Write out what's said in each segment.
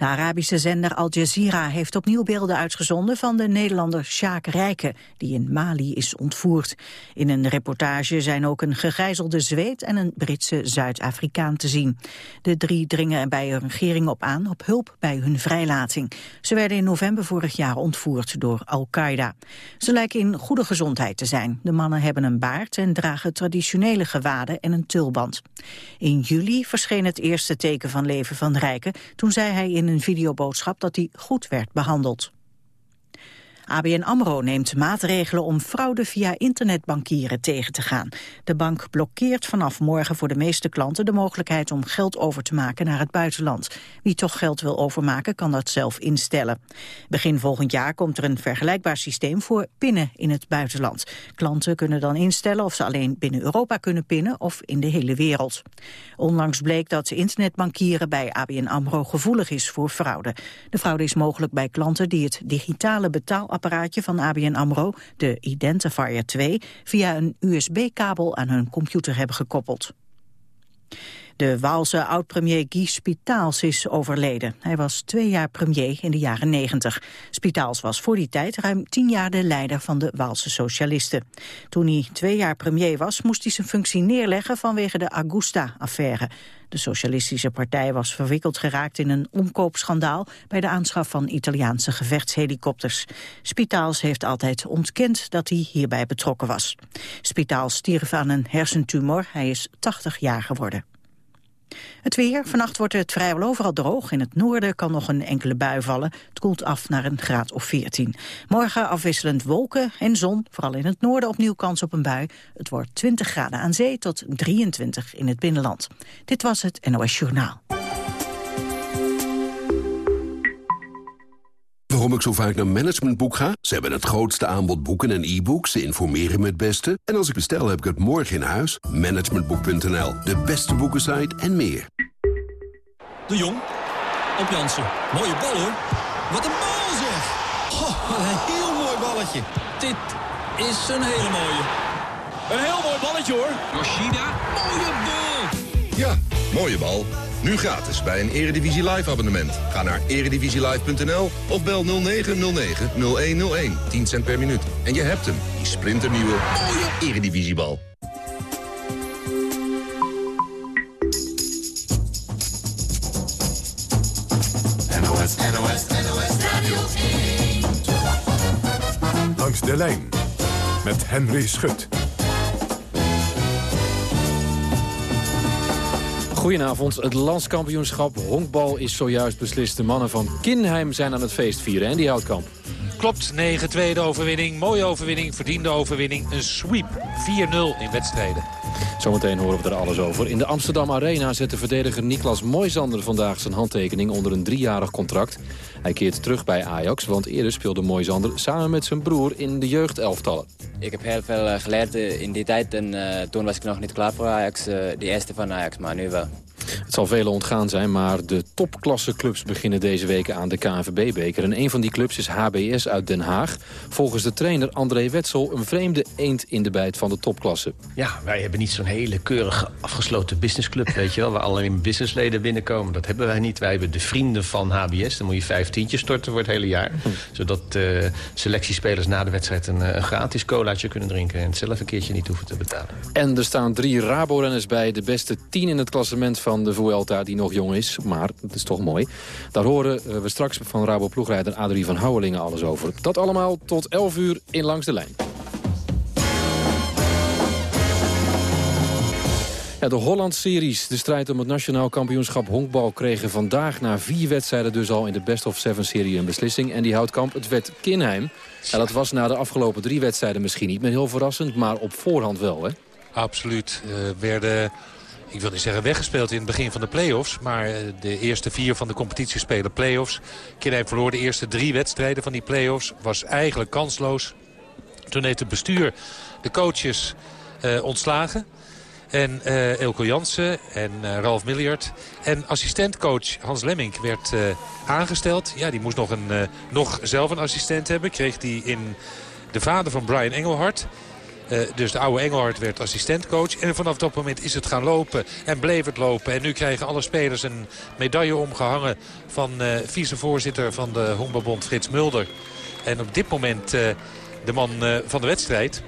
De Arabische zender Al Jazeera heeft opnieuw beelden uitgezonden van de Nederlander Sjaak Rijken, die in Mali is ontvoerd. In een reportage zijn ook een gegijzelde Zweed en een Britse Zuid-Afrikaan te zien. De drie dringen bij de regering op aan op hulp bij hun vrijlating. Ze werden in november vorig jaar ontvoerd door Al-Qaeda. Ze lijken in goede gezondheid te zijn. De mannen hebben een baard en dragen traditionele gewaden en een tulband. In juli verscheen het eerste teken van leven van Rijken, toen zei hij in een videoboodschap dat hij goed werd behandeld. ABN AMRO neemt maatregelen om fraude via internetbankieren tegen te gaan. De bank blokkeert vanaf morgen voor de meeste klanten de mogelijkheid om geld over te maken naar het buitenland. Wie toch geld wil overmaken kan dat zelf instellen. Begin volgend jaar komt er een vergelijkbaar systeem voor pinnen in het buitenland. Klanten kunnen dan instellen of ze alleen binnen Europa kunnen pinnen of in de hele wereld. Onlangs bleek dat internetbankieren bij ABN AMRO gevoelig is voor fraude. De fraude is mogelijk bij klanten die het digitale betaalapparaat apparaatje van ABN AMRO, de Identifier 2, via een USB-kabel aan hun computer hebben gekoppeld. De Waalse oud-premier Guy Spitaals is overleden. Hij was twee jaar premier in de jaren negentig. Spitaals was voor die tijd ruim tien jaar de leider van de Waalse socialisten. Toen hij twee jaar premier was, moest hij zijn functie neerleggen vanwege de Augusta-affaire. De Socialistische Partij was verwikkeld geraakt in een omkoopschandaal bij de aanschaf van Italiaanse gevechtshelikopters. Spitaals heeft altijd ontkend dat hij hierbij betrokken was. Spitaals stierf aan een hersentumor. Hij is 80 jaar geworden. Het weer. Vannacht wordt het vrijwel overal droog. In het noorden kan nog een enkele bui vallen. Het koelt af naar een graad of 14. Morgen afwisselend wolken en zon. Vooral in het noorden opnieuw kans op een bui. Het wordt 20 graden aan zee tot 23 in het binnenland. Dit was het NOS Journaal. Waarom ik zo vaak naar Managementboek ga? Ze hebben het grootste aanbod boeken en e-books. Ze informeren me het beste. En als ik bestel, heb ik het morgen in huis. Managementboek.nl, de beste boekensite en meer. De Jong, op Jansen. Mooie bal hoor. Wat een bal zeg. Oh, een heel mooi balletje. Dit is een hele mooie. Een heel mooi balletje hoor. Yoshida, mooie bal. Ja, mooie bal. Nu gratis bij een Eredivisie Live abonnement. Ga naar eredivisielive.nl of bel 0909-0101. 10 cent per minuut. En je hebt hem, die splinternieuwe mooie Eredivisiebal. NOS, NOS, NOS Radio 1. Langs de lijn met Henry Schut. Goedenavond. Het landskampioenschap honkbal is zojuist beslist. De mannen van Kinheim zijn aan het feest vieren. En die houtkamp. Klopt, 9-2 de overwinning. Mooie overwinning, verdiende overwinning. Een sweep, 4-0 in wedstrijden. Zometeen horen we er alles over. In de Amsterdam Arena zet de verdediger Niklas Moisander vandaag zijn handtekening onder een driejarig contract. Hij keert terug bij Ajax, want eerder speelde Moisander samen met zijn broer in de jeugdelftallen. Ik heb heel veel eh, geleerd eh, in die tijd en uh, toen was ik nog niet klaar voor Ajax, uh, de eerste van Ajax, maar nu wel. Het zal velen ontgaan zijn, maar de topklasseclubs beginnen deze week aan de KNVB-beker. En een van die clubs is HBS uit Den Haag. Volgens de trainer André Wetsel een vreemde eend in de bijt van de topklasse. Ja, wij hebben niet zo'n hele keurig afgesloten businessclub, weet je wel, waar alleen businessleden binnenkomen. Dat hebben wij niet. Wij hebben de vrienden van HBS. Dan moet je vijftientjes storten voor het hele jaar. Hm. Zodat uh, selectiespelers na de wedstrijd een, een gratis colaatje kunnen drinken. En het zelf een keertje niet hoeven te betalen. En er staan drie Rabo-renners bij. De beste tien in het klassement van de Vuelta die nog jong is. Maar dat is toch mooi. Daar horen we straks van Rabo-ploegrijder Adrie van Houwelingen alles over. Dat allemaal tot 11 uur in Langs de Lijn. Ja, de Holland-series, de strijd om het nationaal kampioenschap honkbal... kregen vandaag na vier wedstrijden dus al in de Best of Seven-serie een beslissing. En die houdt kamp, het werd Kinheim. En dat was na de afgelopen drie wedstrijden misschien niet meer heel verrassend... maar op voorhand wel, hè? Absoluut. Uh, werden ik wil niet zeggen weggespeeld in het begin van de play-offs. Maar eh, de eerste vier van de competitie spelen play-offs. Kinheim verloor de eerste drie wedstrijden van die play-offs. Was eigenlijk kansloos. Toen heeft het bestuur de coaches uh, ontslagen. En uh, Elko Jansen en uh, Ralf Milliard. En assistentcoach Hans Lemming werd aangesteld. Ja, die moest nog, een, nog zelf een assistent hebben. Kreeg die in de vader van Brian Engelhard. Uh, dus de oude Engelhard werd assistentcoach. En vanaf dat moment is het gaan lopen en bleef het lopen. En nu krijgen alle spelers een medaille omgehangen van uh, vicevoorzitter van de Honkbalbond Frits Mulder. En op dit moment uh, de man van de wedstrijd,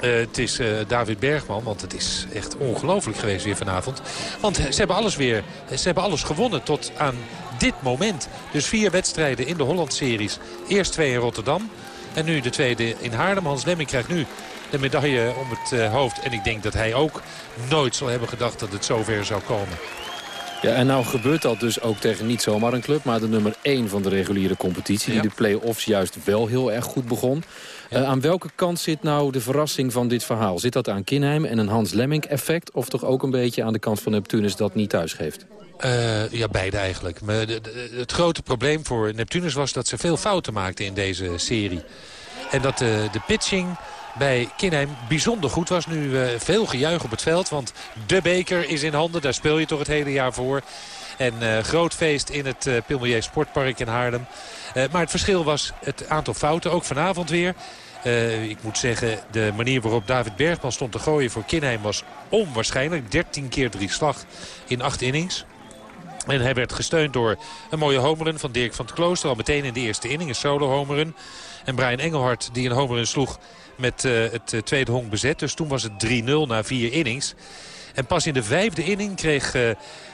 het is David Bergman, want het is echt ongelooflijk geweest weer vanavond. Want ze hebben alles weer, ze hebben alles gewonnen tot aan dit moment. Dus vier wedstrijden in de Holland-series. Eerst twee in Rotterdam en nu de tweede in Haarlem. Hans Lemming krijgt nu de medaille om het uh, hoofd. En ik denk dat hij ook nooit zal hebben gedacht dat het zover zou komen. Ja, en nou gebeurt dat dus ook tegen niet zomaar een club... maar de nummer 1 van de reguliere competitie... die de play-offs juist wel heel erg goed begon. Ja. Uh, aan welke kant zit nou de verrassing van dit verhaal? Zit dat aan Kinheim en een Hans Lemming effect... of toch ook een beetje aan de kant van Neptunus dat niet thuis geeft? Uh, ja, beide eigenlijk. Maar de, de, het grote probleem voor Neptunus was dat ze veel fouten maakten in deze serie. En dat de, de pitching bij Kinheim bijzonder goed was. Nu uh, veel gejuich op het veld, want de beker is in handen. Daar speel je toch het hele jaar voor. En uh, groot feest in het uh, Pilmelier Sportpark in Haarlem. maar het verschil was het aantal fouten, ook vanavond weer. ik moet zeggen, de manier waarop David Bergman stond te gooien voor Kinheim was onwaarschijnlijk. 13 keer drie slag in acht innings. En hij werd gesteund door een mooie homeren van Dirk van het Klooster. Al meteen in de eerste inning, een solo homeren. En Brian Engelhard die een homeren sloeg met uh, het uh, tweede honk bezet. Dus toen was het 3-0 na vier innings. En pas in de vijfde inning kreeg uh,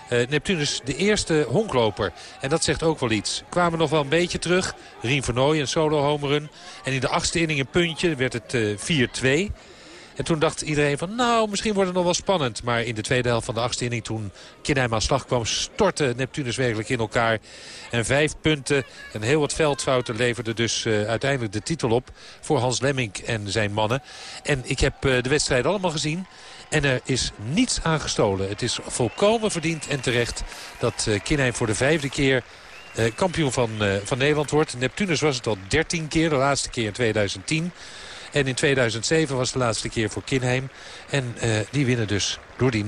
Neptunus de eerste honkloper. En dat zegt ook wel iets. Kwamen nog wel een beetje terug. Rien Vernooy een solo homeren. En in de achtste inning een puntje werd het 4-2. En toen dacht iedereen van nou, misschien wordt het nog wel spannend. Maar in de tweede helft van de achtste inning toen Kinheim aan slag kwam... stortte Neptunus werkelijk in elkaar. En vijf punten en heel wat veldfouten leverden dus uh, uiteindelijk de titel op... voor Hans Lemming en zijn mannen. En ik heb uh, de wedstrijd allemaal gezien. En er is niets aan gestolen. Het is volkomen verdiend en terecht dat uh, Kinheim voor de vijfde keer... Kampioen van, van Nederland wordt. Neptunus was het al 13 keer, de laatste keer in 2010. En in 2007 was de laatste keer voor Kinheim. En uh, die winnen dus door die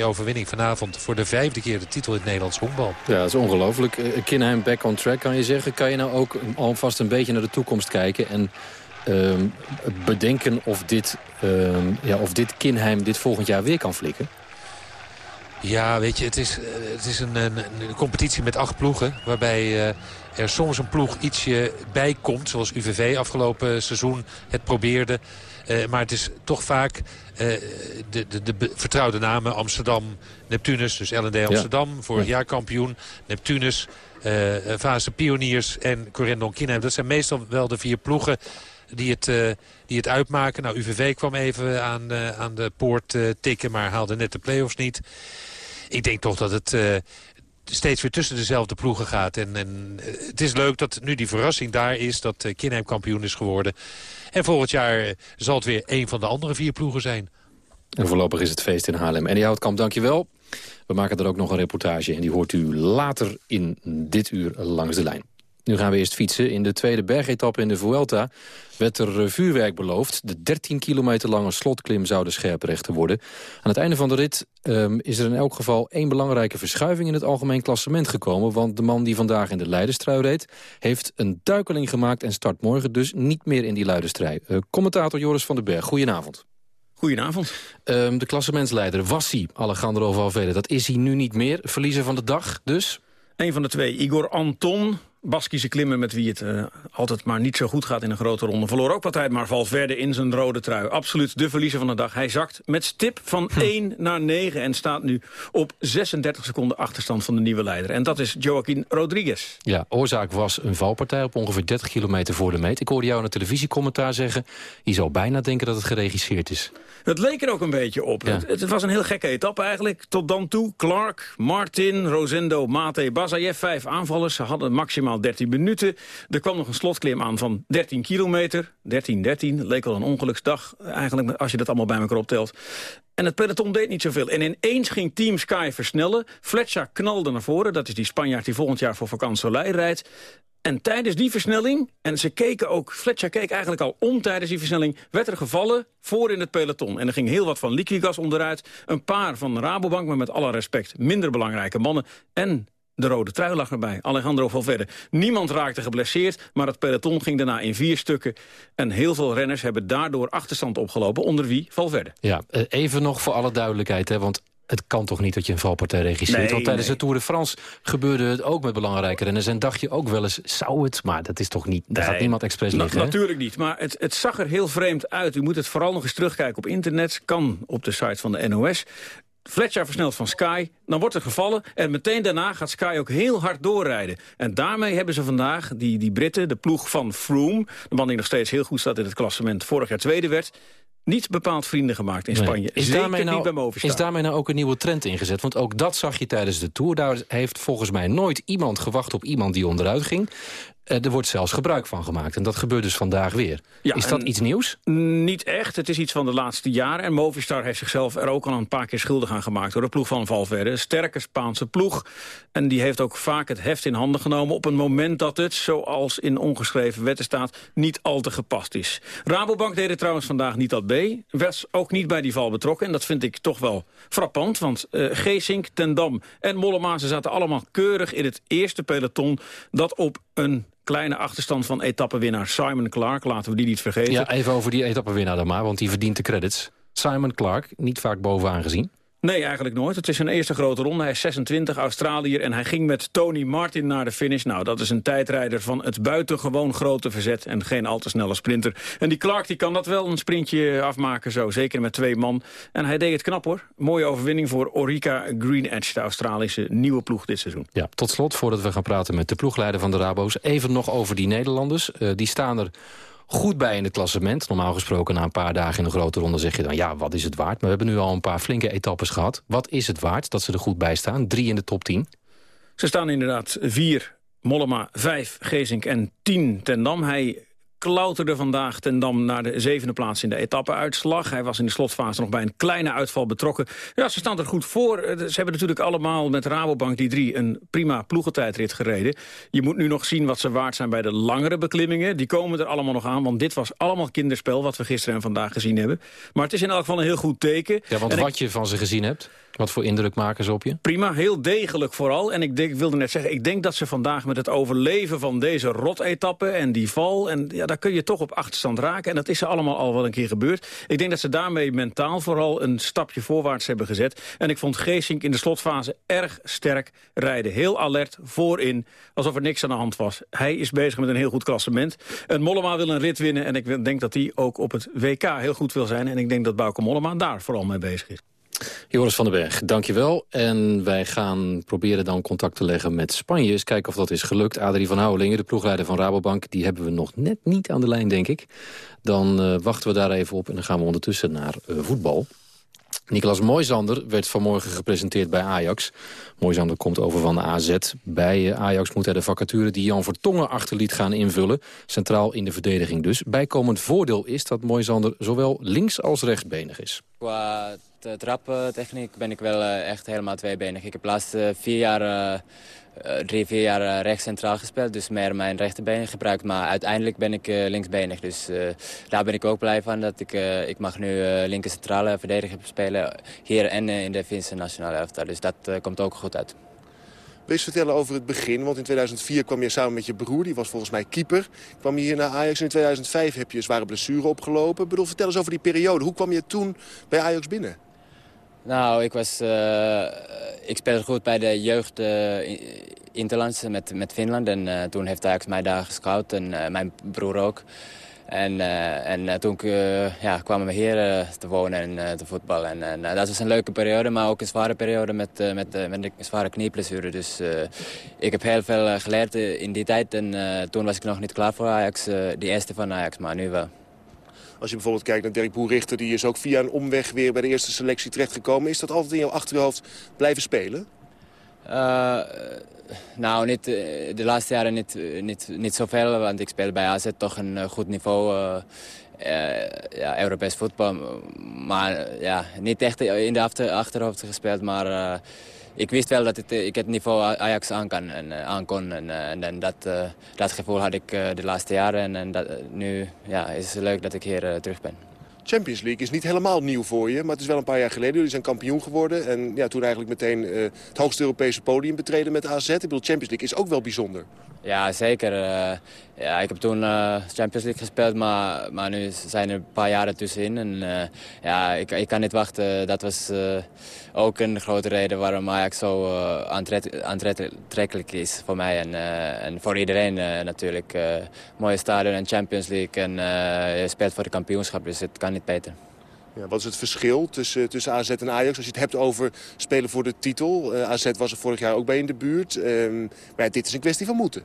9-2 overwinning vanavond... voor de vijfde keer de titel in het Nederlands honkbal. Ja, dat is ongelooflijk. Uh, Kinheim back on track, kan je zeggen. Kan je nou ook alvast een beetje naar de toekomst kijken... en uh, bedenken of dit, ja, of dit Kinheim dit volgend jaar weer kan flikken? Ja, weet je, het is, het is een, een, een competitie met acht ploegen... waarbij uh, er soms een ploeg ietsje bij komt. Zoals UVV afgelopen seizoen het probeerde. Uh, maar het is toch vaak uh, de, de, de, vertrouwde namen. Amsterdam, Neptunus, dus LND Amsterdam. Ja. Vorig ja. jaar kampioen. Neptunus, Fase Pioniers en Corendon Kinheim. Dat zijn meestal wel de vier ploegen die het, uh, die het uitmaken. Nou, UVV kwam even aan, uh, aan de poort uh, tikken, maar haalde net de play-offs niet. Ik denk toch dat het steeds weer tussen dezelfde ploegen gaat. En, en het is leuk dat nu die verrassing daar is dat Kinheim kampioen is geworden. En volgend jaar zal het weer een van de andere vier ploegen zijn. En voorlopig is het feest in Haarlem. En die Houtkamp, dankjewel. We maken er ook nog een reportage en die hoort u later in dit uur langs de lijn. Nu gaan we eerst fietsen. In de tweede bergetappe in de Vuelta werd er vuurwerk beloofd. De 13 kilometer lange slotklim zou de scherprechter worden. Aan het einde van de rit um, is er in elk geval één belangrijke verschuiving in het algemeen klassement gekomen. Want de man die vandaag in de leiderstrui reed, heeft een duikeling gemaakt en start morgen dus niet meer in die leiderstrui. Uh, commentator Joris van den Berg, goedenavond. Goedenavond. Um, de klassementsleider was hij, Alejandro Valverde. Dat is hij nu niet meer. Verliezer van de dag dus? Een van de twee, Igor Anton, Baskische klimmen met wie het uh, altijd maar niet zo goed gaat in een grote ronde. Verloor ook wat tijd, maar Valverde in zijn rode trui. Absoluut de verliezer van de dag. Hij zakt met stip van 1 hm. naar 9 en staat nu op 36 seconden achterstand van de nieuwe leider. En dat is Joaquin Rodriguez. Ja, oorzaak was een valpartij op ongeveer 30 kilometer voor de meet. Ik hoorde jou in een televisiecommentaar zeggen... je zou bijna denken dat het geregisseerd is. Het leek er ook een beetje op. Ja. Het, het, was een heel gekke etappe eigenlijk. Tot dan toe Clark, Martin, Rosendo, Mate, Bazayev, vijf aanvallers. Ze hadden maximaal 13 minuten. Er kwam nog een slotklim aan van 13 kilometer. 13, 13. Leek wel een ongeluksdag eigenlijk als je dat allemaal bij elkaar optelt. En het peloton deed niet zoveel. En ineens ging Team Sky versnellen. Fletcher knalde naar voren. Dat is die Spanjaard die volgend jaar voor Vakant Soleil rijdt. En tijdens die versnelling, en ze keken ook, Fletcher keek eigenlijk al om tijdens die versnelling, werd er gevallen voor in het peloton. En er ging heel wat van Liquigas onderuit, een paar van Rabobank, maar met alle respect minder belangrijke mannen. En de rode trui lag erbij. Alejandro Valverde. Niemand raakte geblesseerd, maar het peloton ging daarna in vier stukken. En heel veel renners hebben daardoor achterstand opgelopen. Onder wie Valverde. Ja, eh, even nog voor alle duidelijkheid. Hè, want het kan toch niet dat je een valpartij regisseert? Nee, Want tijdens nee. de Tour de France gebeurde het ook met belangrijke renners. En dacht je ook wel eens, zou het? Maar dat is toch niet, daar gaat niemand expres liggen. natuurlijk niet, maar het, het zag er heel vreemd uit. U moet het vooral nog eens terugkijken op internet. Kan op de site van de NOS. Fletcher versnelt van Sky, dan wordt er gevallen... en meteen daarna gaat Sky ook heel hard doorrijden. En daarmee hebben ze vandaag, die, die Britten, de ploeg van Froome... de man die nog steeds heel goed staat in het klassement... vorig jaar tweede werd, niet bepaald vrienden gemaakt in Nee. Spanje. Is Zeker daarmee, niet bij nou, is daarmee nou ook een nieuwe trend ingezet? Want ook dat zag je tijdens de Tour. Daar heeft volgens mij nooit iemand gewacht op iemand die onderuit ging. Eh, er wordt zelfs gebruik van gemaakt. En dat gebeurt dus vandaag weer. Ja, is dat iets nieuws? Niet echt. Het is iets van de laatste jaren. En Movistar heeft zichzelf er ook al een paar keer schuldig aan gemaakt... door de ploeg van Valverde. Een sterke Spaanse ploeg. En die heeft ook vaak het heft in handen genomen... op een moment dat het, zoals in ongeschreven wetten staat... niet al te gepast is. Rabobank deed het trouwens vandaag niet dat B. Was ook niet bij die val betrokken. En dat vind ik toch wel frappant. Want eh Geesink, Ten Dam en Mollema... ze zaten allemaal keurig in het eerste peloton... dat op een kleine achterstand van etappenwinnaar Simon Clark... laten we die niet vergeten... Ja, even over die etappenwinnaar dan maar, want die verdient de credits. Simon Clark, niet vaak bovenaan gezien. Nee, eigenlijk nooit. Het is zijn eerste grote ronde. Hij is 26, Australiër. En hij ging met Tony Martin naar de finish. Nou, dat is een tijdrijder van het buitengewoon grote verzet... en geen al te snelle sprinter. En die Clark die kan dat wel een sprintje afmaken zo. Zeker met twee man. En hij deed het knap, hoor. Mooie overwinning voor Orica Green Edge... de Australische nieuwe ploeg dit seizoen. Ja, tot slot, voordat we gaan praten met de ploegleider van de Rabo's... even nog over die Nederlanders. Eh, die staan er goed bij in het klassement. Normaal gesproken na een paar dagen in een grote ronde zeg je dan... ja, wat is het waard? Maar we hebben nu al een paar flinke etappes gehad. Wat is het waard dat ze er goed bij staan? Drie in de top 10. Ze staan inderdaad vier Mollema, vijf Gezink en tien Ten Dam. Hij klauterde vandaag Ten Dam naar de zevende plaats in de etappeuitslag. Hij was in de slotfase nog bij een kleine uitval betrokken. Ja, ze staan er goed voor. Eh, Ze hebben natuurlijk allemaal met Rabobank die drie een prima ploegentijdrit gereden. Je moet nu nog zien wat ze waard zijn bij de langere beklimmingen. Die komen er allemaal nog aan, want dit was allemaal kinderspel... wat we gisteren en vandaag gezien hebben. Maar het is in elk geval een heel goed teken. Ja, want En ik- wat je van ze gezien hebt, wat voor indruk maken ze op je? Prima, heel degelijk vooral. En ik, wilde net zeggen, ik denk dat ze vandaag met het overleven van deze rot-etappe en die val... en ja, daar kun je toch op achterstand raken. En dat is ze allemaal al wel een keer gebeurd. Ik denk dat ze daarmee mentaal vooral een stapje voorwaarts hebben gezet. En ik vond Geesink in de slotfase erg sterk rijden. Heel alert, voorin, alsof er niks aan de hand was. Hij is bezig met een heel goed klassement. En Mollema wil een rit winnen en ik denk dat hij ook op het WK heel goed wil zijn. En ik denk dat Bauke Mollema daar vooral mee bezig is. Joris van den Berg, dankjewel. En wij gaan proberen dan contact te leggen met Spanje. Eens kijken of dat is gelukt. Adrie van Houwelingen, de ploegleider van Rabobank... die hebben we nog net niet aan de lijn, denk ik. Dan eh, wachten we daar even op en dan gaan we ondertussen naar eh, voetbal. Niklas Moisander werd vanmorgen gepresenteerd bij Ajax. Moisander komt over van AZ. Bij eh, Ajax moet hij de vacature die Jan Vertongen achterliet gaan invullen. Centraal in de verdediging dus. Bijkomend voordeel is dat Moisander zowel links als rechtsbenig is. Qua t- trappentechniek ben ik wel eh, echt helemaal tweebenig. Ik heb de laatste vier jaar, eh, eh, drie, vier jaar eh, rechts centraal gespeeld. Dus meer mijn rechterbeen gebruikt. Maar uiteindelijk ben ik eh, linksbenig. Dus eh, daar ben ik ook blij van. Dat ik, eh, ik mag nu eh linker centrale verdediger spelen. Hier en eh, in de Finse nationale elftal. Dus dat eh, komt ook goed uit. Wil je vertellen over het begin? Want in 2004 kwam je samen met je broer, die was volgens mij keeper. Kwam je hier naar Ajax en in 2005 heb je zware blessure opgelopen. Ik bedoel, vertel eens over die periode. Hoe kwam je toen bij Ajax binnen? Nou, ik, was, eh, ik speelde goed bij de jeugd eh, in- Interlands met, met Finland. En eh, toen heeft Ajax mij daar gescout en eh, mijn broer ook. En, eh, en eh, toen eh, ja, kwamen we hier eh, te wonen en eh, te voetballen. En, eh, dat was een leuke periode, maar ook een zware periode met, eh, met, eh, met een zware knieblessure. Dus eh, ik heb heel veel eh, geleerd eh, in die tijd. En eh, toen was ik nog niet klaar voor Ajax, eh de eerste van Ajax, maar nu wel. Als je bijvoorbeeld kijkt naar Dirk Boerrichter... die is ook via een omweg weer bij de eerste selectie terechtgekomen. Is dat altijd in jouw achterhoofd blijven spelen? Eh, nou, niet, eh, de laatste jaren niet, eh, niet, niet zoveel, want ik speel bij AZ toch een goed niveau. ja, Europees voetbal. Maar ja, niet echt in de achter, achterhoofd gespeeld, maar ik wist wel dat het, eh, ik het niveau Ajax aan en eh, aankon. En, eh, en, en dat, eh, dat gevoel had ik eh, de laatste jaren. En, dat, eh, nu ja, is het leuk dat ik hier eh, terug ben. Champions League is niet helemaal nieuw voor je, maar het is wel een paar jaar geleden. Jullie zijn kampioen geworden en ja, toen eigenlijk meteen het hoogste Europese podium betreden met AZ. Ik bedoel, Champions League is ook wel bijzonder. Ja, zeker. Uh, ja, ik heb toen uh, Champions League gespeeld, maar, maar nu zijn er een paar jaren tussenin. En uh, ja, ik, ik kan niet wachten. Dat was ook een grote reden waarom Ajax zo aantrekkelijk is voor mij en, en voor iedereen natuurlijk. mooie stadion en Champions League en je speelt voor de kampioenschap, dus het kan niet beter. Wat is het verschil tussen, tussen AZ en Ajax als je het hebt over spelen voor de titel? Uh, AZ was er vorig jaar ook bij in de buurt. Uh, maar dit is een kwestie van moeten.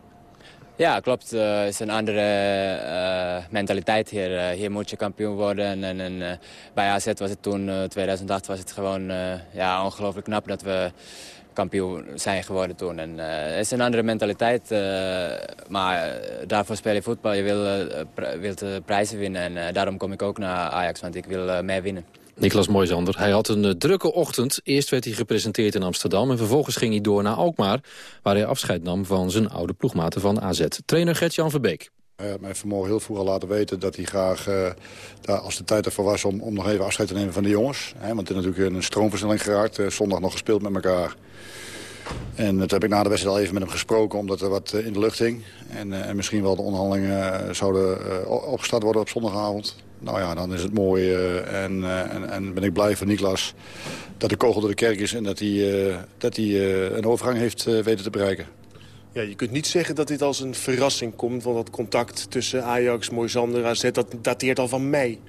Ja, klopt. Het uh, is een andere uh, mentaliteit hier. hier moet je kampioen worden. En, en bij AZ was het toen, 2008, was het gewoon ja, ongelooflijk knap dat we kampioen zijn geworden toen. En, het is een andere mentaliteit, maar daarvoor speel je voetbal. Je wil, wilt prijzen winnen en daarom kom ik ook naar Ajax, want ik wil meer winnen. Niklas Mooijzander, hij had een drukke ochtend. Eerst werd hij gepresenteerd in Amsterdam en vervolgens ging hij door naar Alkmaar... waar hij afscheid nam van zijn oude ploegmaten van AZ. Trainer Gert-Jan Verbeek. Hij heeft mij vanmorgen heel vroeg al laten weten dat hij graag, uh, daar, als de tijd ervoor was... om, om nog even afscheid te nemen van de jongens. Hè, want het is natuurlijk een stroomversnelling geraakt. Uh, zondag nog gespeeld met elkaar. En dat heb ik na de wedstrijd al even met hem gesproken, omdat er wat in de lucht hing. En, en misschien wel de onderhandelingen zouden opgestart worden op zondagavond. Nou ja, dan is het mooi en, en, en, ben ik blij voor Niklas dat de kogel door de kerk is... en dat hij, dat hij een overgang heeft weten te bereiken. Ja, je kunt niet zeggen dat dit als een verrassing komt... want dat contact tussen Ajax, Moisander, AZ, dat dateert al van mei.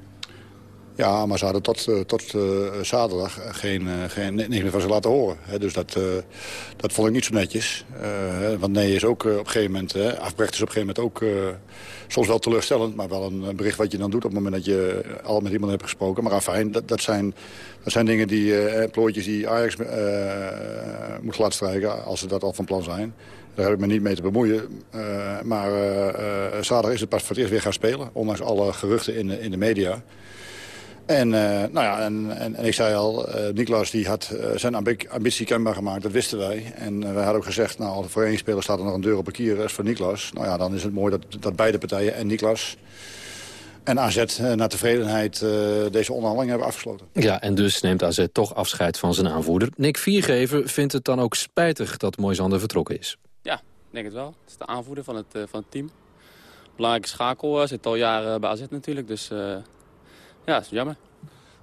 Ja, maar ze hadden tot, uh, tot uh, zaterdag geen, uh, geen, niks meer van ze laten horen. Dus dat, dat vond ik niet zo netjes. want nee is ook op een gegeven moment... afbrecht is op een gegeven moment ook soms wel teleurstellend... maar wel een bericht wat je dan doet op het moment dat je al met iemand hebt gesproken. Maar fijn, dat, dat, zijn, dat zijn dingen die, plooitjes die Ajax moet laten strijken... als ze dat al van plan zijn. Daar heb ik me niet mee te bemoeien. maar zaterdag is het pas voor het eerst weer gaan spelen. Ondanks alle geruchten in, in de media... En, nou ja, en, en, ik zei al, Niklas die had zijn ambitie kenbaar gemaakt, dat wisten wij. En wij hadden ook gezegd, nou, voor één speler staat er nog een deur op kier, dat is voor Niklas. Nou ja, dan is het mooi dat, dat beide partijen en Niklas en AZ naar tevredenheid deze onderhandeling hebben afgesloten. Ja, en dus neemt AZ toch afscheid van zijn aanvoerder. Nick Viergever vindt het dan ook spijtig dat Moisander vertrokken is. Ja, ik denk het wel. Het is de aanvoerder van het, van het team. Belangrijke schakel, zit al jaren bij AZ natuurlijk, dus ja, dat is jammer.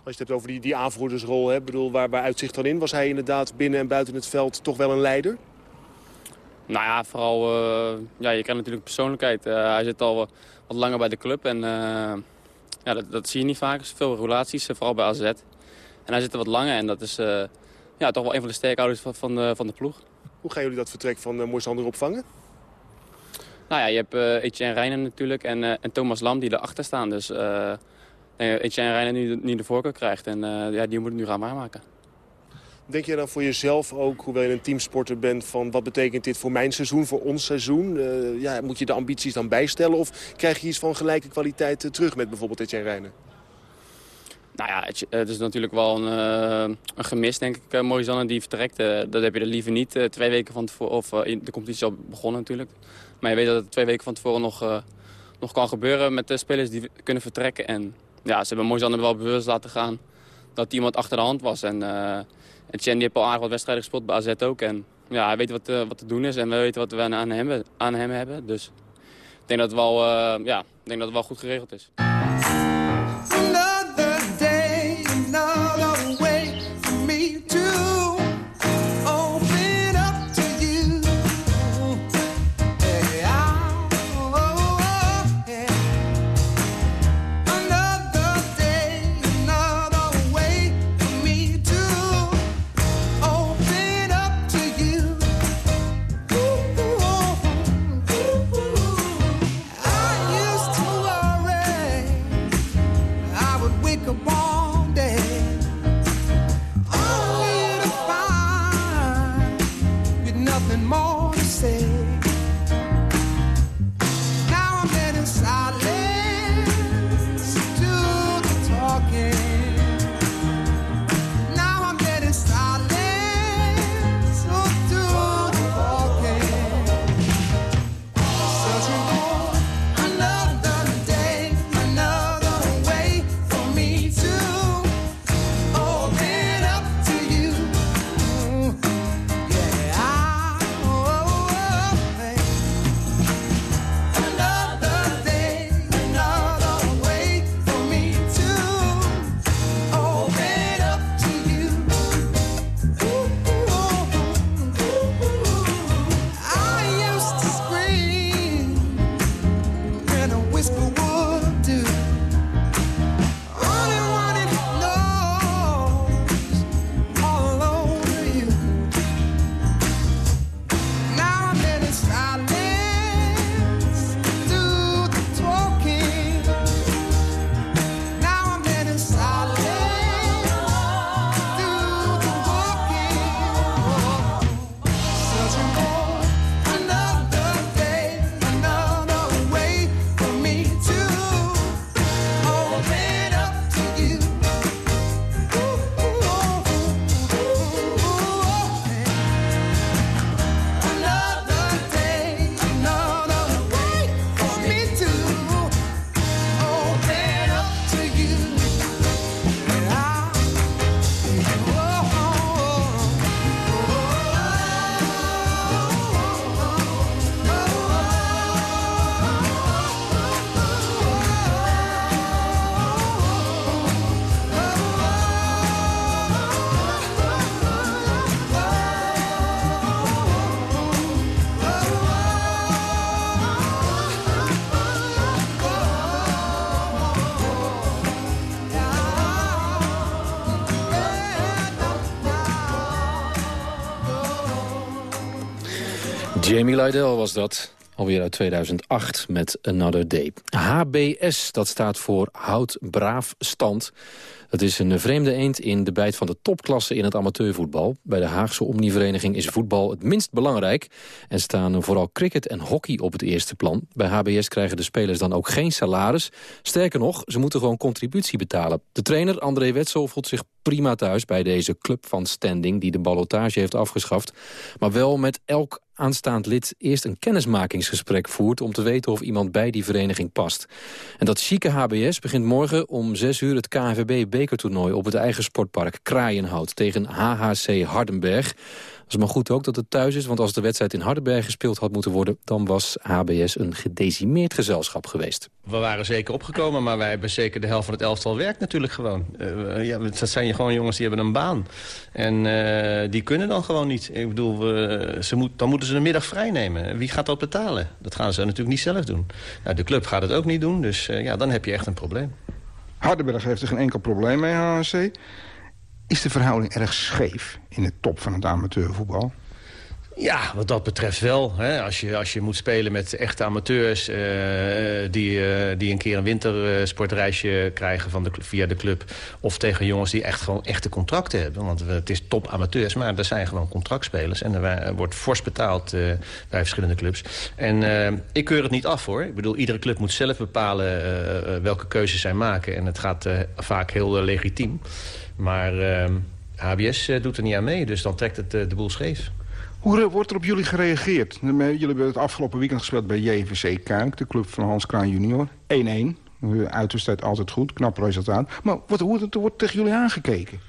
Als je het hebt over die, die aanvoerdersrol, hè, bedoel, waar, waar uitzicht dan in? Was hij inderdaad binnen en buiten het veld toch wel een leider? Nou ja, vooral, uh, ja, je kent natuurlijk persoonlijkheid. Uh, hij zit al wat langer bij de club en uh, ja, dat, dat, zie je niet vaak. Er veel relaties, vooral bij AZ. En hij zit er wat langer en dat is ja, toch wel een van de sterkhouders van, van, de, van de ploeg. Hoe gaan jullie dat vertrek van uh, Moisander opvangen? Nou ja, je hebt uh, Etienne Reijnen natuurlijk en, en Thomas Lam die erachter staan. Dus Etienne Reijnen nu, nu de voorkeur krijgt. En ja, die moet het nu gaan waarmaken. Denk je dan voor jezelf ook, hoewel je een teamsporter bent... van wat betekent dit voor mijn seizoen, voor ons seizoen? Ja, moet je de ambities dan bijstellen? Of krijg je iets van gelijke kwaliteit terug met bijvoorbeeld Etienne Reijnen? Nou ja, het, is natuurlijk wel een, uh, een gemis, denk ik. Uh, Moisanne die vertrekt, uh, dat heb je er liever niet. twee weken van tevoren, of de competitie al begonnen natuurlijk. Maar je weet dat het twee weken van tevoren nog, nog kan gebeuren met de spelers die kunnen vertrekken. En ja, ze hebben Moisander wel bewust laten gaan dat iemand achter de hand was. En, en Chen die heeft al aardig wat wedstrijden gespeeld bij AZ ook. En ja, hij weet wat, wat te doen is en we weten wat we aan hem, aan hem hebben. Dus ik denk dat het wel, ja, ik denk dat het wel goed geregeld is. Lydell was dat. Alweer uit 2008 met Another Day. HBS, dat staat voor Houd Braaf Stand. Het is een vreemde eend in de bijt van de topklasse in het amateurvoetbal. Bij de Haagse Omnivereniging is voetbal het minst belangrijk... en staan vooral cricket en hockey op het eerste plan. Bij HBS krijgen de spelers dan ook geen salaris. Sterker nog, ze moeten gewoon contributie betalen. De trainer André Wetzel voelt zich prima thuis bij deze club van standing... die de ballotage heeft afgeschaft. Maar wel met elk aanstaand lid eerst een kennismakingsgesprek voert... om te weten of iemand bij die vereniging past. En dat chique HBS begint morgen om 6 uur het KNVB-bekertoernooi... op het eigen sportpark Kraaienhout tegen HHC Hardenberg is maar goed ook dat het thuis is, want als de wedstrijd in Hardenberg gespeeld had moeten worden... dan was HBS een gedecimeerd gezelschap geweest. We waren zeker opgekomen, maar wij hebben zeker de helft van het elftal werkt natuurlijk gewoon. Uh, ja, dat zijn gewoon jongens die hebben een baan. En uh, die kunnen dan gewoon niet. Ik bedoel, uh, ze moet, dan moeten ze een middag vrij nemen. Wie gaat dat betalen? Dat gaan ze natuurlijk niet zelf doen. Nou, de club gaat het ook niet doen, dus ja, dan heb je echt een probleem. Hardenberg heeft er geen enkel probleem mee, HHC. Is de verhouding erg scheef in de top van het amateurvoetbal? Ja, wat dat betreft wel. Hè. Als, je, als je moet spelen met echte amateurs... Uh, die, uh, die een keer een wintersportreisje krijgen van de, via de club... of tegen jongens die echt gewoon echte contracten hebben. Want het is top amateurs, maar er zijn gewoon contractspelers. En er wordt fors betaald uh, bij verschillende clubs. En ik keur het niet af, hoor. Ik bedoel, iedere club moet zelf bepalen welke keuzes zij maken. En het gaat vaak heel legitiem. Maar HBS ehm, doet er niet aan mee, dus dan trekt het eh, de boel scheef. Hoe wordt er op jullie gereageerd? Jullie hebben het afgelopen weekend gespeeld bij JVC Kuik, de club van Hans Kraan junior. 1-1. Uitwedstrijd altijd goed, knap resultaat. Maar wat, hoe wordt tegen jullie aangekeken?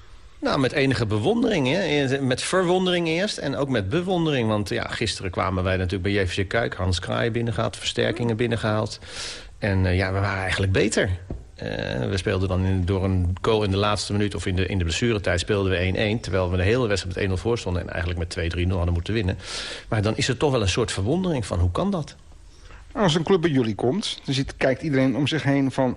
Nou, met enige bewondering. Hè? Met verwondering eerst en ook met bewondering. Want ja, gisteren kwamen wij natuurlijk bij JVC Kuik. Hans Kraai binnengehaald, versterkingen binnengehaald. En uh, ja, we waren eigenlijk beter. Uh, we speelden dan in, door een goal in de laatste minuut... of in de, in de blessuretijd speelden we 1-1... terwijl we de hele wedstrijd met 1-0 voor stonden... en eigenlijk met 2-3-0 hadden moeten winnen. Maar dan is er toch wel een soort verwondering van... hoe kan dat? Als een club bij jullie komt... dan kijkt iedereen om zich heen van...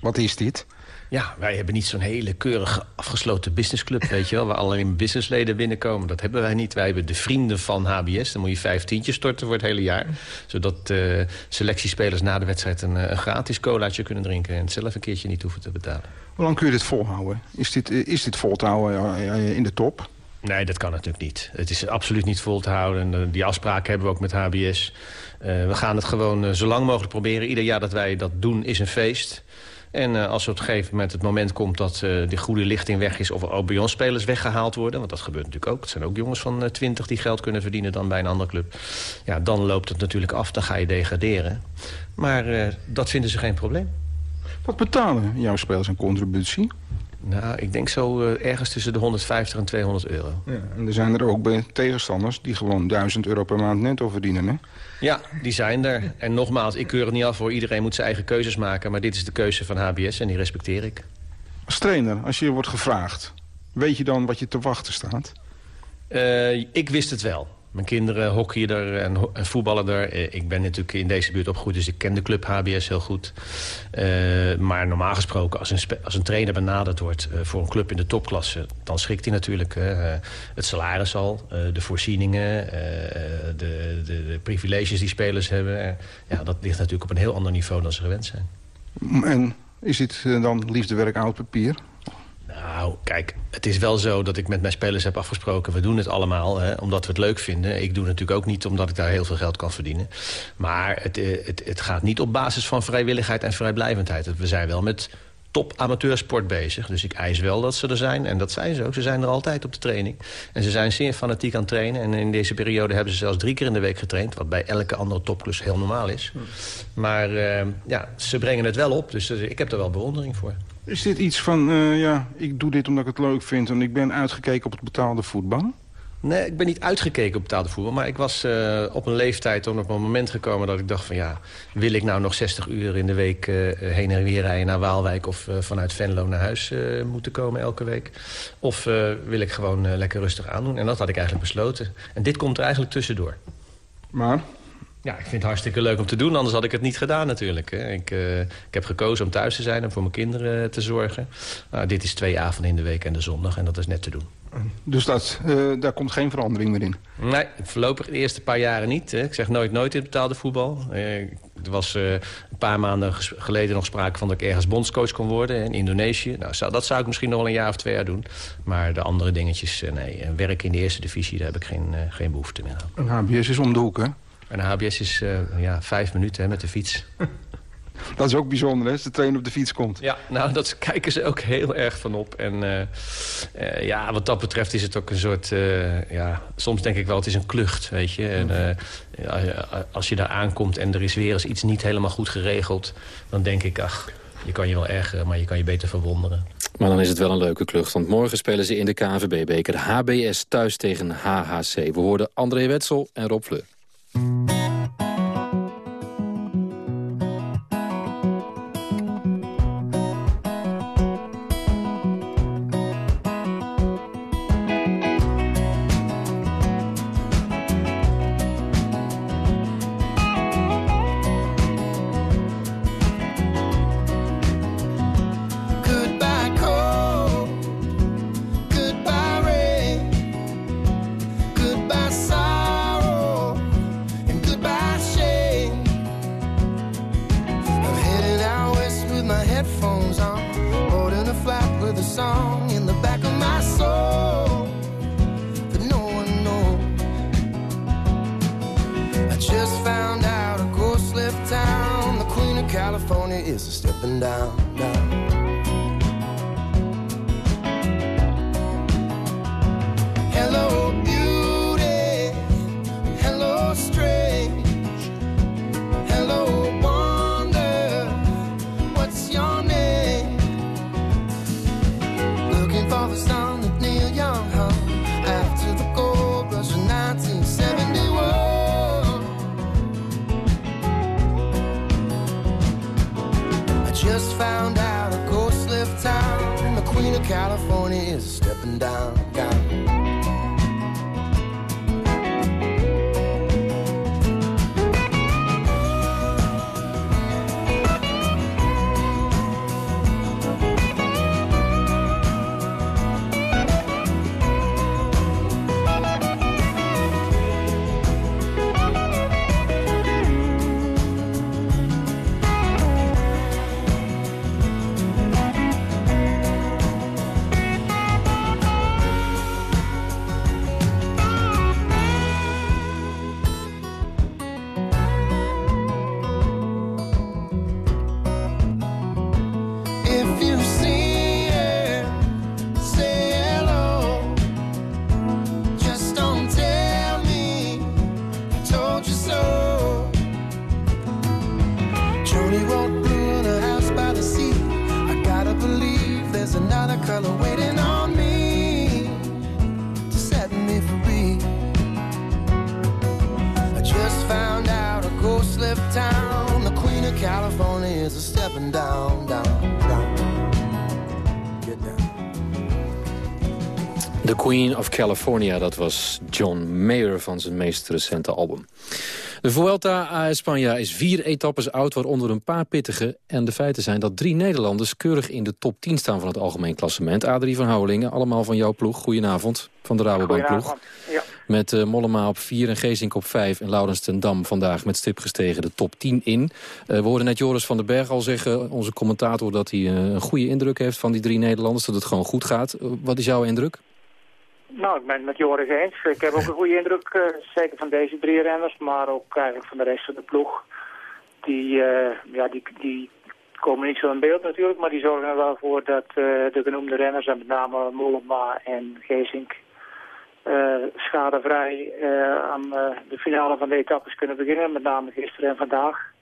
wat is dit? Ja, wij hebben niet zo'n hele keurige afgesloten businessclub, weet je wel... waar alleen businessleden binnenkomen. Dat hebben wij niet. Wij hebben de vrienden van HBS. Dan moet je vijf tientjes storten voor het hele jaar. Zodat uh, selectiespelers na de wedstrijd een, eh, een, gratis colaatje kunnen drinken... en het zelf een keertje niet hoeven te betalen. Hoe lang kun je dit volhouden? Is dit, eh, is dit vol te houden in de top? Nee, dat kan natuurlijk niet. Het is absoluut niet vol te houden. Die afspraken hebben we ook met HBS. Uh, we gaan het gewoon zo lang mogelijk proberen. Ieder jaar dat wij dat doen is een feest. En uh, als op een gegeven moment het moment komt dat uh, de goede lichting weg is... of er ook bij ons spelers weggehaald worden, want dat gebeurt natuurlijk ook. Het zijn ook jongens van uh, eh, 20 die geld kunnen verdienen dan bij een andere club. Ja, dan loopt het natuurlijk af, dan ga je degraderen. Maar dat vinden ze geen probleem. Wat betalen jouw spelers een contributie? Nou, ik denk zo ergens tussen de 150 en 200 euro. Ja, en er zijn er ook bij tegenstanders die gewoon 1000 euro per maand netto verdienen, hè? Ja, die zijn er. En nogmaals, ik keur het niet af voor iedereen moet zijn eigen keuzes maken. Maar dit is de keuze van HBS en die respecteer ik. Als trainer, als je wordt gevraagd, weet je dan wat je te wachten staat? Uh, ik wist het wel. Mijn kinderen hockeyen er en, en voetballen er. Eh, ik ben natuurlijk in deze buurt opgegroeid, dus ik ken de club HBS heel goed. Uh, maar normaal gesproken, als een, als een trainer benaderd wordt uh, voor een club in de topklasse... dan schrikt hij natuurlijk het salaris al, de voorzieningen, de, de, de, privileges die spelers hebben. ja, dat ligt natuurlijk op een heel ander niveau dan ze gewend zijn. En is dit dan liefdewerk oud papier? Nou, kijk, het is wel zo dat ik met mijn spelers heb afgesproken... we doen het allemaal hè, omdat we het leuk vinden. Ik doe het natuurlijk ook niet omdat ik daar heel veel geld kan verdienen. Maar het, eh, het, het gaat niet op basis van vrijwilligheid en vrijblijvendheid. We zijn wel met top amateursport bezig. Dus ik eis wel dat ze er zijn. En dat zijn ze ook. Ze zijn er altijd op de training. En ze zijn zeer fanatiek aan het trainen. En in deze periode hebben ze zelfs drie keer in de week getraind. Wat bij elke andere topklus heel normaal is. Maar uh, ja, ze brengen het wel op. Dus ik heb er wel bewondering voor. Is dit iets van, uh, ja, ik doe dit omdat ik het leuk vind... en ik ben uitgekeken op het betaalde voetbal? Nee, ik ben niet uitgekeken op betaalde voetbal. Maar ik was uh, op een leeftijd op een moment gekomen dat ik dacht van... ja, wil ik nou nog 60 uur in de week uh, heen en weer rijden naar Waalwijk... of uh, vanuit Venlo naar huis moeten komen elke week? Of wil ik gewoon lekker rustig aandoen? En dat had ik eigenlijk besloten. En dit komt er eigenlijk tussendoor. Maar? Ja, ik vind het hartstikke leuk om te doen. Anders had ik het niet gedaan natuurlijk. Hè. Ik, uh, ik heb gekozen om thuis te zijn en voor mijn kinderen te zorgen. Nou, dit is twee avonden in de week en de zondag en dat is net te doen. Dus dat, uh, daar komt geen verandering meer in? Nee, voorlopig de eerste paar jaren niet. Hè. Ik zeg nooit nooit in het betaalde voetbal. Uh, er was uh, een paar maanden geleden nog sprake van dat ik ergens bondscoach kon worden in Indonesië. Nou, zou, dat zou ik misschien nog wel een jaar of twee jaar doen. Maar de andere dingetjes, nee. Werken in de eerste divisie, daar heb ik geen, geen behoefte meer aan. Een HBS is om de hoek, hè? Een HBS is ja, vijf minuten hè, met de fiets. Dat is ook bijzonder, hè, als de trainer op de fiets komt. Ja, nou, dat kijken ze ook heel erg van op. En uh, uh, ja, wat dat betreft is het ook een soort... Uh, ja, soms denk ik wel, het is een klucht, weet je. En, als je daar aankomt en er is weer eens iets niet helemaal goed geregeld... dan denk ik, ach, je kan je wel ergeren, maar je kan je beter verwonderen. Maar dan is het wel een leuke klucht, want morgen spelen ze in de KNVB-beker... HBS thuis tegen HHC. We hoorden André Wetsel en Rob Fleur. Thank you. Up and down, down. down. Queen of California, dat was John Mayer van zijn meest recente album. De Vuelta a España is vier etappes oud, waaronder een paar pittige. En de feiten zijn dat drie Nederlanders keurig in de top 10 staan van het algemeen klassement. Adrie van Houwelingen, allemaal van jouw ploeg. Goedenavond, van de Rabobank ploeg. Ja. Met uh, Mollema op 4 en Geesink op 5 en Laurens ten Dam vandaag met stip gestegen de top 10 in. Uh, we hoorden net Joris van den Berg al zeggen, onze commentator, dat hij uh, een goede indruk heeft van die drie Nederlanders. Dat het gewoon goed gaat. wat is jouw indruk? Nou, ik ben het met Joris eens. Ik heb ook een goede indruk, uh, zeker van deze drie renners, maar ook eigenlijk van de rest van de ploeg. Die, uh, ja, die, die komen niet zo in beeld natuurlijk, maar die zorgen er wel voor dat uh, de genoemde renners, en met name Mollema en Geesink, schadevrij aan de finale van de etappes kunnen beginnen, met name gisteren en vandaag.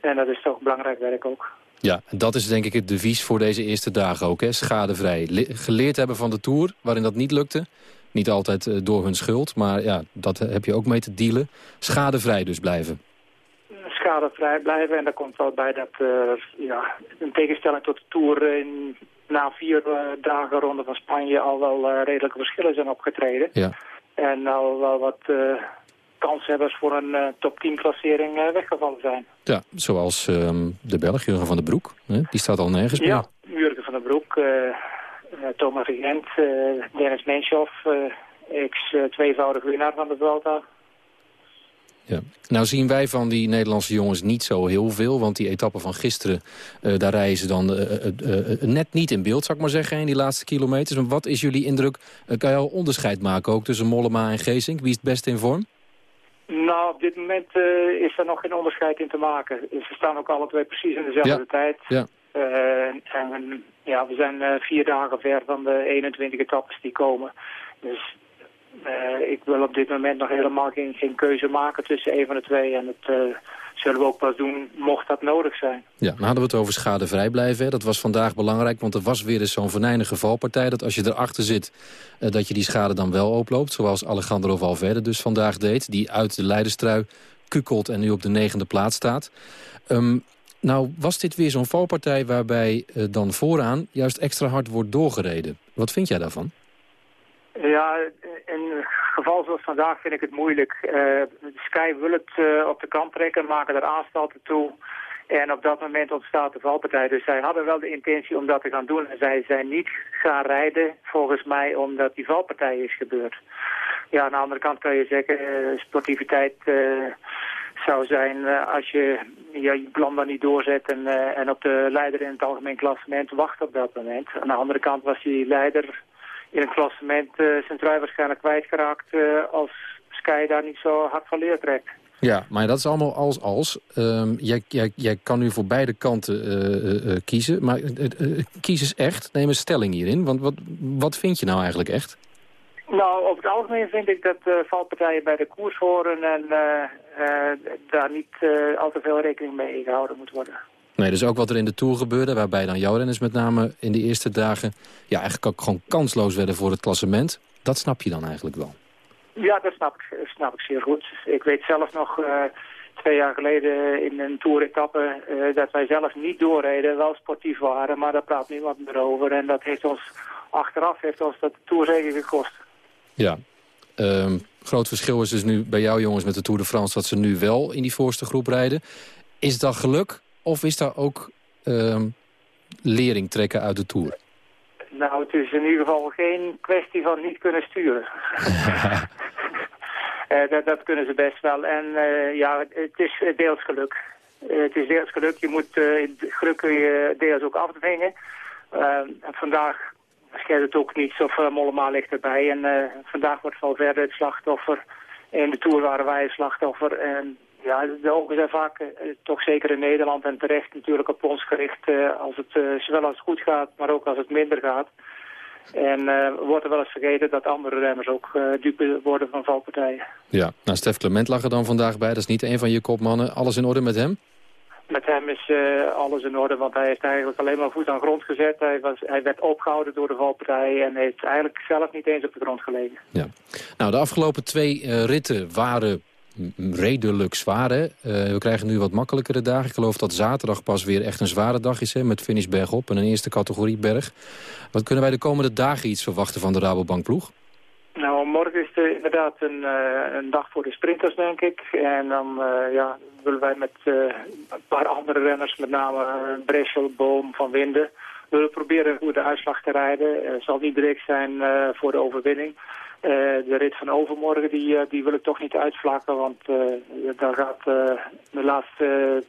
En dat is toch belangrijk werk ook. Ja, dat is denk ik het devies voor deze eerste dagen ook. Hè? Schadevrij. Le geleerd hebben van de Tour, waarin dat niet lukte. Niet altijd uh, door hun schuld, maar ja, dat heb je ook mee te dealen. Schadevrij dus blijven. Schadevrij blijven en daar komt wel bij dat uh, ja, in tegenstelling tot de Tour in, na vier uh, dagen ronde van Spanje al wel redelijke verschillen zijn opgetreden. Ja. En al wel wat kanshebbers voor een uh, top 10 klassering uh, weggevallen zijn. Ja, zoals um, de Belg, Jurgen van den Broek. Hè? Die staat al nergens meer. Ja, Jurgen van den Broek. Uh, Thomas Regent, Dennis Menshoff, ex-tweevoudig winnaar van de Vuelta. Ja. Nou zien wij van die Nederlandse jongens niet zo heel veel. Want die etappe van gisteren, uh, daar rijden ze dan uh, uh, net niet in beeld, zou ik maar zeggen, in die laatste kilometers. Maar wat is jullie indruk? kan je al onderscheid maken ook tussen Mollema en Geesink? Wie is het beste in vorm? Nou, op dit moment is er nog geen onderscheid in te maken. Ze staan ook alle twee precies in dezelfde tijd. Ja. en ja, we zijn vier dagen ver van de 21 etappes die komen. Dus uh, ik wil op dit moment nog helemaal geen, geen keuze maken tussen een van de twee. En dat uh, zullen we ook pas doen, mocht dat nodig zijn. Ja, dan hadden we het over schadevrij blijven. Dat was vandaag belangrijk, want er was weer eens zo'n venijnige valpartij... dat als je erachter zit, uh, dat je die schade dan wel oploopt. Zoals Alejandro Valverde dus vandaag deed. Die uit de leiderstrui kukelt en nu op de negende plaats staat. Um, nou, was dit weer zo'n valpartij waarbij dan vooraan juist extra hard wordt doorgereden? Wat vind jij daarvan? Ja, in een geval zoals vandaag vind ik het moeilijk. Uh, Sky wil het uh, op de kant trekken, maken er aanstalten toe. En op dat moment ontstaat de valpartij. Dus zij hadden wel de intentie om dat te gaan doen. En zij zijn niet gaan rijden, volgens mij, omdat die valpartij is gebeurd. Ja, aan de andere kant kan je zeggen, uh, sportiviteit zou zijn als je ja, je plan dan niet doorzet en, en op de leider in het algemeen klassement wacht op dat moment. Aan de andere kant was die leider in het klassement uh, zijn trui waarschijnlijk kwijtgeraakt uh, als Sky daar niet zo hard van leer trekt. Ja, maar dat is allemaal als-als. Um, jij, jij, jij kan nu voor beide kanten uh, kiezen. Maar kies eens echt, neem een stelling hierin. Want wat, wat vind je nou eigenlijk echt? Nou, over het algemeen vind ik dat valpartijen bij de koers horen... en daar niet al te veel rekening mee gehouden moet worden. Nee, dus ook wat er in de Tour gebeurde... waarbij dan jouw renners met name in de eerste dagen... ja, eigenlijk ook gewoon kansloos werden voor het klassement. Dat snap je dan eigenlijk wel? Ja, dat snap ik, snap ik zeer goed. Ik weet zelf nog... Uh, twee jaar geleden in een toeretappe uh, dat wij zelf niet doorreden, wel sportief waren, maar daar praat niemand meer over. En dat heeft ons, achteraf heeft ons dat de Tour zeker gekost. Ja, um, groot verschil is dus nu bij jou jongens met de Tour de France dat ze nu wel in die voorste groep rijden. Is dat geluk of is daar ook uh, lering trekken uit de Tour? Nou, het is in ieder geval geen kwestie van niet kunnen sturen. uh, dat, dat, kunnen ze best wel. En uh, ja, het is deels geluk. Uh, het is deels geluk. Je moet, geluk kun je deels ook afdwingen. vandaag scheelt het ook niet of Mollema ligt erbij. En vandaag wordt Valverde het slachtoffer. In de Tour waren wij het slachtoffer. En ja, de ogen zijn vaak, eh, toch zeker in Nederland en terecht natuurlijk op ons gericht uh, als het, uh, zowel als het goed gaat, maar ook als het minder gaat. En wordt er wel eens vergeten dat andere remmers ook dupe worden van valpartijen. Ja, nou Stef Clement lag er dan vandaag bij, dat is niet een van je kopmannen. Alles in orde met hem? Met hem is alles in orde, want hij heeft eigenlijk alleen maar voet aan grond gezet. Hij, was, hij werd opgehouden door de valpartij en heeft eigenlijk zelf niet eens op de grond gelegen. Ja. Nou, de afgelopen twee ritten waren redelijk zwaar. Uh, we krijgen nu wat makkelijkere dagen. Ik geloof dat zaterdag pas weer echt een zware dag is. Hè, met finish bergop en een eerste categorie berg. Wat kunnen wij de komende dagen iets verwachten van de Rabobank ploeg? Nou, morgen is het inderdaad een, uh, een, dag voor de sprinters, denk ik. En dan uh, ja, willen wij met een paar andere renners, met name Bressel, Boom, Van Winden... willen proberen hoe de uitslag te rijden. Het zal niet direct zijn voor de overwinning. Uh, de rit van overmorgen die, uh, die wil ik toch niet uitvlakken, want uh, daar gaat de laatste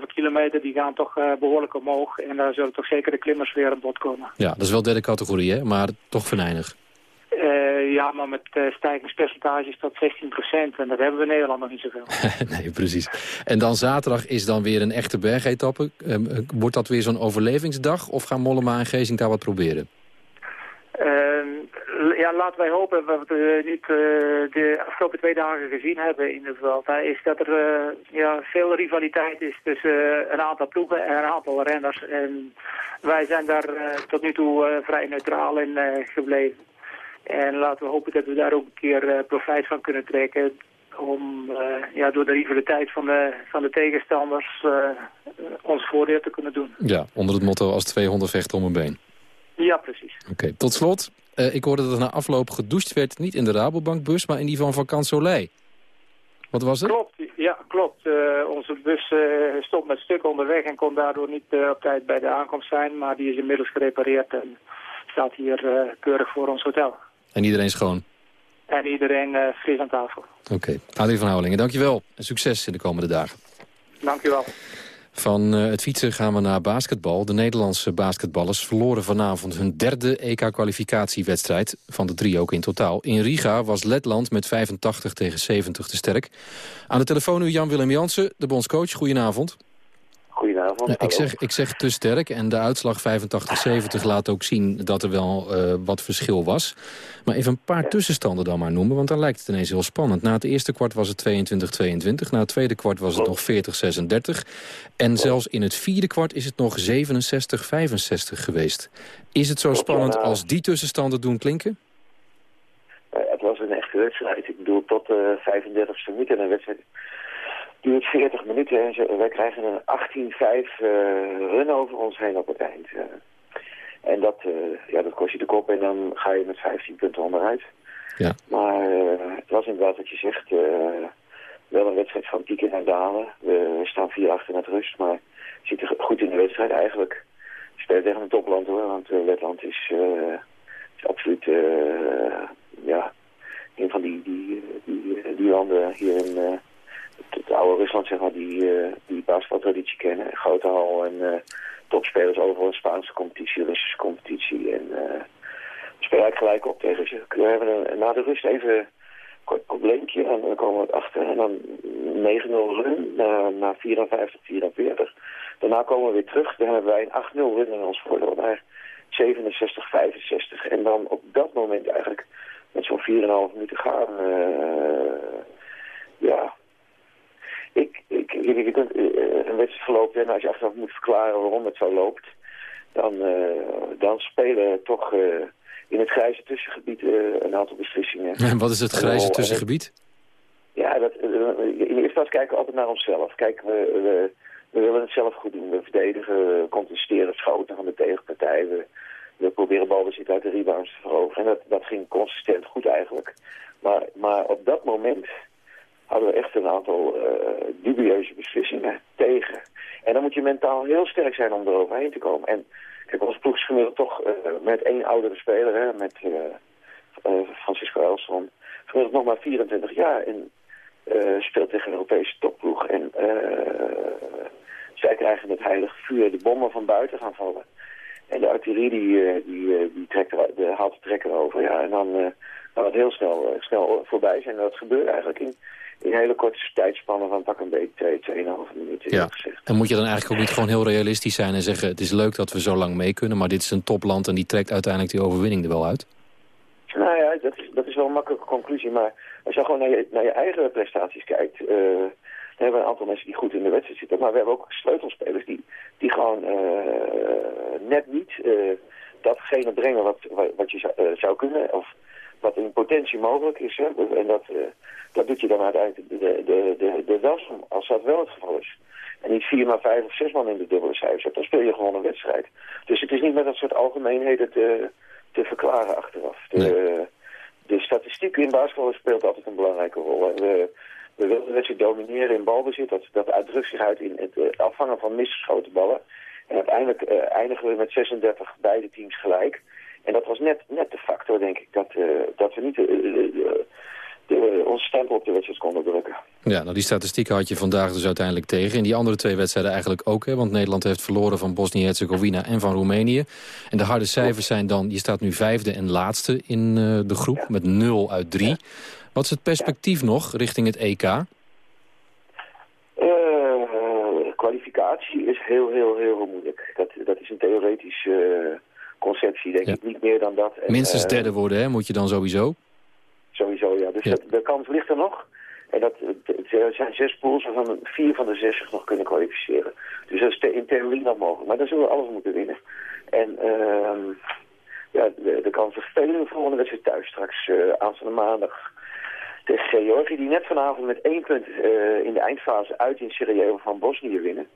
2,5 kilometer die gaan toch behoorlijk omhoog. En daar zullen toch zeker de klimmers weer aan bod komen. Ja, dat is wel derde categorie, hè? maar toch venijnig. ja, maar met stijgingspercentages tot 16 procent. En dat hebben we in Nederland nog niet zoveel. nee, precies. En dan zaterdag is dan weer een echte bergetappe. Ehm, wordt dat weer zo'n overlevingsdag? Of gaan Mollema en Gezing daar wat proberen? Ja, laten wij hopen, wat we niet uh, de afgelopen twee dagen gezien hebben in de Vuelta, is dat er uh, ja, veel rivaliteit is tussen een aantal ploegen en een aantal renners. En wij zijn daar tot nu toe vrij neutraal in gebleven. En laten we hopen dat we daar ook een keer profijt van kunnen trekken om ja, door de rivaliteit van de, van de tegenstanders ons voordeel te kunnen doen. Ja, onder het motto als twee honden vechten om een been. Ja, precies. Oké, tot slot. Uh, ik hoorde dat er na afloop gedoucht werd, niet in de Rabobankbus, maar in die van Vakant Soleil. Wat was het? Klopt, ja, klopt. Uh, onze bus uh, stond met stuk onderweg en kon daardoor niet op tijd bij de aankomst zijn. Maar die is inmiddels gerepareerd en staat hier eh, keurig voor ons hotel. En iedereen schoon? En iedereen fris aan tafel. Oké. Okay. Adrie van Houwelingen, dankjewel. En succes in de komende dagen. Dank u wel. Van uh, het fietsen gaan we naar basketbal. De Nederlandse basketballers verloren vanavond hun derde EK-kwalificatiewedstrijd. Van de drie ook in totaal. In Riga was Letland met 85 tegen 70 te sterk. Aan de telefoon nu Jan-Willem Jansen, de bondscoach. Goedenavond. Goedenavond. Ja, ik, zeg, ik zeg te sterk en de uitslag 85-70 laat ook zien dat er wel uh, wat verschil was. Maar even een paar tussenstanden dan maar noemen, want dan lijkt het ineens heel spannend. Na het eerste kwart was het 22-22, na het tweede kwart was het nog 40-36. En zelfs in het vierde kwart is het nog 67-65 geweest. Is het zo spannend als die tussenstanden doen klinken? Uh, het was een echte wedstrijd. Ik bedoel, tot de uh, 35e minuut in een wedstrijd duurt 40 minuten en wij krijgen een 18-5 uh, run over ons heen op het eind. Uh. En dat, uh, ja, dat kost je de kop en dan ga je met 15 punten onderuit. Ja. Maar het was inderdaad wat je zegt, wel een wedstrijd van pieken en dalen. We, staan 4 achter met rust, maar zitten goed in de wedstrijd eigenlijk. We spelen tegen een topland hoor, want Letland is, is absoluut ja, een van die, die, die, die landen hier in het oude Rusland, zeg maar, die, uh, die basketbaltraditie kennen. Grote hal en uh, topspelers overal Spaanse competitie, Russische competitie. En uh, we spelen eigenlijk gelijk op tegen ze. We hebben na de rust even kort probleempje. En dan komen we achter. En dan 9-0 run naar 54, 44. Daarna komen we weer terug. Dan hebben wij een 8-0 run in ons voordeel naar 67, 65. En dan op dat moment eigenlijk met zo'n 4,5 minuten gaan... ja, ik, ik, je kunt een wedstrijd verlopen en als je achteraf moet verklaren waarom het zo loopt, dan, uh, dan spelen toch in het grijze tussengebied een aantal beslissingen. En wat is het grijze tussengebied? Ja, dat, in de eerste plaats kijken we altijd naar onszelf. Kijk, we, we, we, willen het zelf goed doen. We verdedigen, we contesteren schoten van de tegenpartij. We, we proberen balbezit uit de rebounds te veroveren. En dat, dat ging consistent goed eigenlijk. Maar, maar op dat moment hadden we echt een aantal uh, dubieuze beslissingen tegen. En dan moet je mentaal heel sterk zijn om eroverheen te komen. En kijk, ons ploeg is gemiddeld toch uh, met één oudere speler, hè, met uh, Francisco Elson, gemiddeld nog maar 24 jaar en speelt tegen een Europese topploeg. En zij krijgen het heilige vuur, de bommen van buiten gaan vallen. En de artillerie die, die, die trekt de, haalt de trekker over. Ja, en dan kan het heel snel, snel voorbij zijn. En dat gebeurt eigenlijk in in hele korte tijdspannen van pak een beetje 2, 2,5 minuten. Ja. En moet je dan eigenlijk ook niet gewoon heel realistisch zijn en zeggen... het is leuk dat we zo lang mee kunnen, maar dit is een topland... en die trekt uiteindelijk die overwinning er wel uit? Nou ja, dat is, dat is wel een makkelijke conclusie. Maar als je gewoon naar je, naar je eigen prestaties kijkt... Uh, dan hebben we een aantal mensen die goed in de wedstrijd zitten. Maar we hebben ook sleutelspelers die, die gewoon uh, net niet uh, datgene brengen wat, wat je zou, zou kunnen... of wat in potentie mogelijk is. Hè? En dat, uh, dat doet je dan uiteindelijk de, de, de, de als dat wel het geval is. En niet vier, maar vijf of zes man in de dubbele cijfers Dan speel je gewoon een wedstrijd. Dus het is niet met dat soort algemeenheden te, te verklaren achteraf. De, nee. de statistiek in basketbal speelt altijd een belangrijke rol. We, we willen de wedstrijd domineren in balbezit. Dat, dat uitdrukt zich uit in het afvangen van misgeschoten ballen. En uiteindelijk uh, eindigen we met 36 beide teams gelijk. En dat was net, net de factor, denk ik, dat, uh, dat we niet uh, de, de, onze stempel op de wedstrijd konden drukken. Ja, nou die statistieken had je vandaag dus uiteindelijk tegen. En die andere twee wedstrijden eigenlijk ook, hè? want Nederland heeft verloren van Bosnië-Herzegovina en van Roemenië. En de harde cijfers zijn dan, je staat nu vijfde en laatste in uh, de groep ja. met 0 uit 3. Ja. Wat is het perspectief ja. nog richting het EK? kwalificatie is heel, heel, heel moeilijk. Dat, dat is een theoretisch conceptie, denk ja. ik. Niet meer dan dat. En, Minstens uh, derde worden, hè? Moet je dan sowieso? Sowieso, ja. Dus ja. Dat, de kans ligt er nog. En dat, er zijn zes pools waarvan vier van de zes zich nog kunnen kwalificeren. Dus dat is in theorie nog mogelijk. Maar dan zullen we alles moeten winnen. En uh, ja, de, de kans er spelen de volgende wedstrijd thuis straks uh, aanstaande maandag tegen Georgië. Die net vanavond met één punt uh, in de eindfase uit in Sarajevo van Bosnië winnen.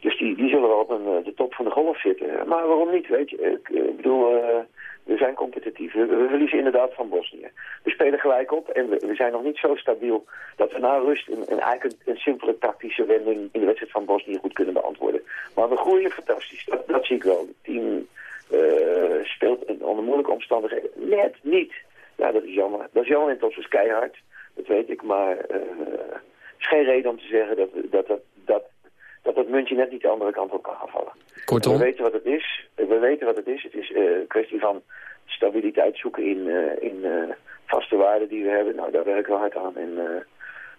Dus die, die zullen wel op een, de top van de golf zitten. Maar waarom niet, weet je? Ik, ik bedoel, uh, we zijn competitief. We, verliezen inderdaad van Bosnië. We spelen gelijk op en we, we zijn nog niet zo stabiel... dat we na rust een, een, een, simpele tactische wending... in de wedstrijd van Bosnië goed kunnen beantwoorden. Maar we groeien fantastisch. Dat, zie ik wel. Het team uh, speelt onder moeilijke omstandigheden net niet. Ja, dat is jammer. Dat is jammer en het is keihard. Dat weet ik, maar het is geen reden om te zeggen dat dat, dat, dat, dat dat muntje net niet de andere kant op kan gaan vallen. Kortom? We weten wat het is. We weten wat het is. Het is een kwestie van stabiliteit zoeken in, in vaste waarden die we hebben. Nou, daar werken we hard aan. En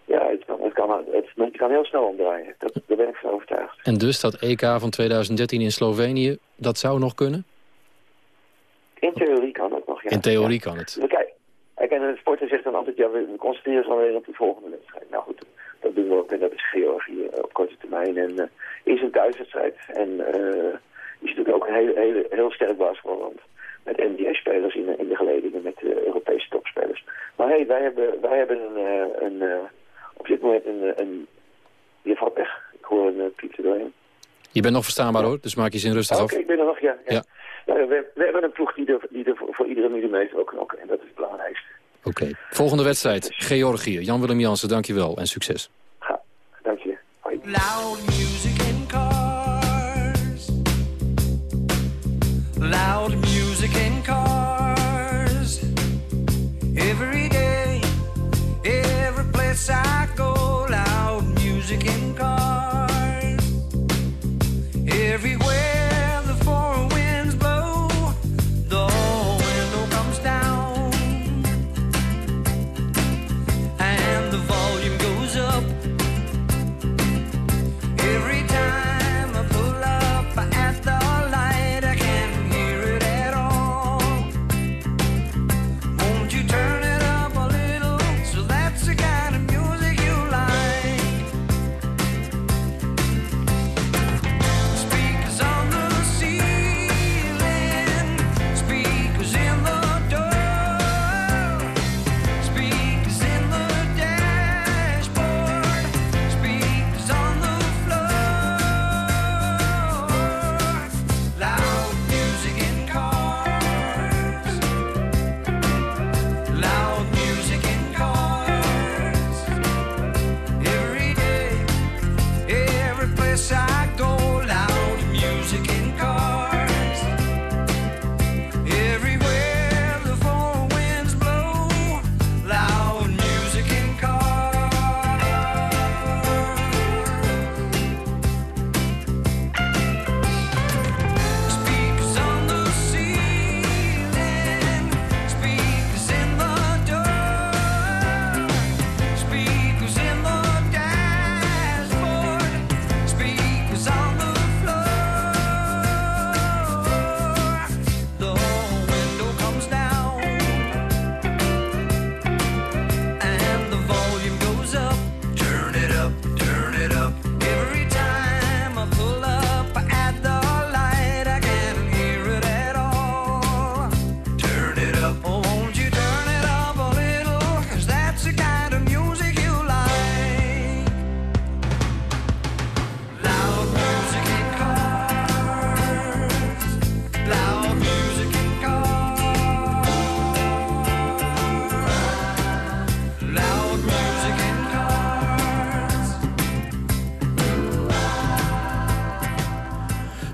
ja, het kan, het, kan, het, het kan heel snel omdraaien. Dat, daar ben ik van overtuigd. En dus dat EK van 2013 in Slovenië, dat zou nog kunnen? In theorie kan het nog, ja. In theorie kan het. Kijk, en de sporter zegt dan altijd, ja, we concentreren ons alleen op de volgende wedstrijd. Nou goed, dat doen we ook. En dat is Georgië op korte termijn. En uh, is een thuiswedstrijd. En uh, is natuurlijk ook een hele, hele, heel sterk basketballand. Met NBA-spelers in, in de geledingen, met Europese topspelers. Maar hé, hey, wij hebben, wij hebben een, een op dit moment een, een... Je valt weg. Ik hoor een uh, piep doorheen. Je bent nog verstaanbaar hoor, dus maak je zin rustig oh, af. Oké, ik ben er nog, ja. ja. ja. Nou, we, we, hebben een ploeg die er, die er voor, voor iedere millimeter ook knokken. En dat is het belangrijkste. Oké. Okay. Volgende wedstrijd, Georgië. Jan-Willem Jansen, dankjewel en succes. Ga, dank je. Hoi. Loud music in cars. Loud music in cars.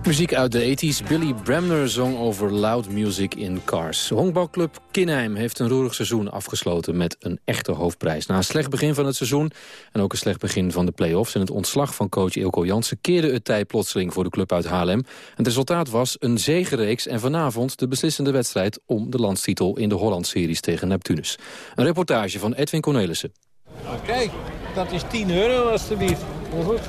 Muziek uit de 80s. Billy Bremner zong over loud music in cars. Honkbalclub Kinheim heeft een roerig seizoen afgesloten met een echte hoofdprijs. Na een slecht begin van het seizoen en ook een slecht begin van de play-offs... en het ontslag van coach Ilko Jansen keerde het tij plotseling voor de club uit Haarlem. Het resultaat was een zegenreeks en vanavond de beslissende wedstrijd... om de landstitel in de Holland-series tegen Neptunus. Een reportage van Edwin Cornelissen. Oké, dat is 10 euro alstublieft. Heel goed.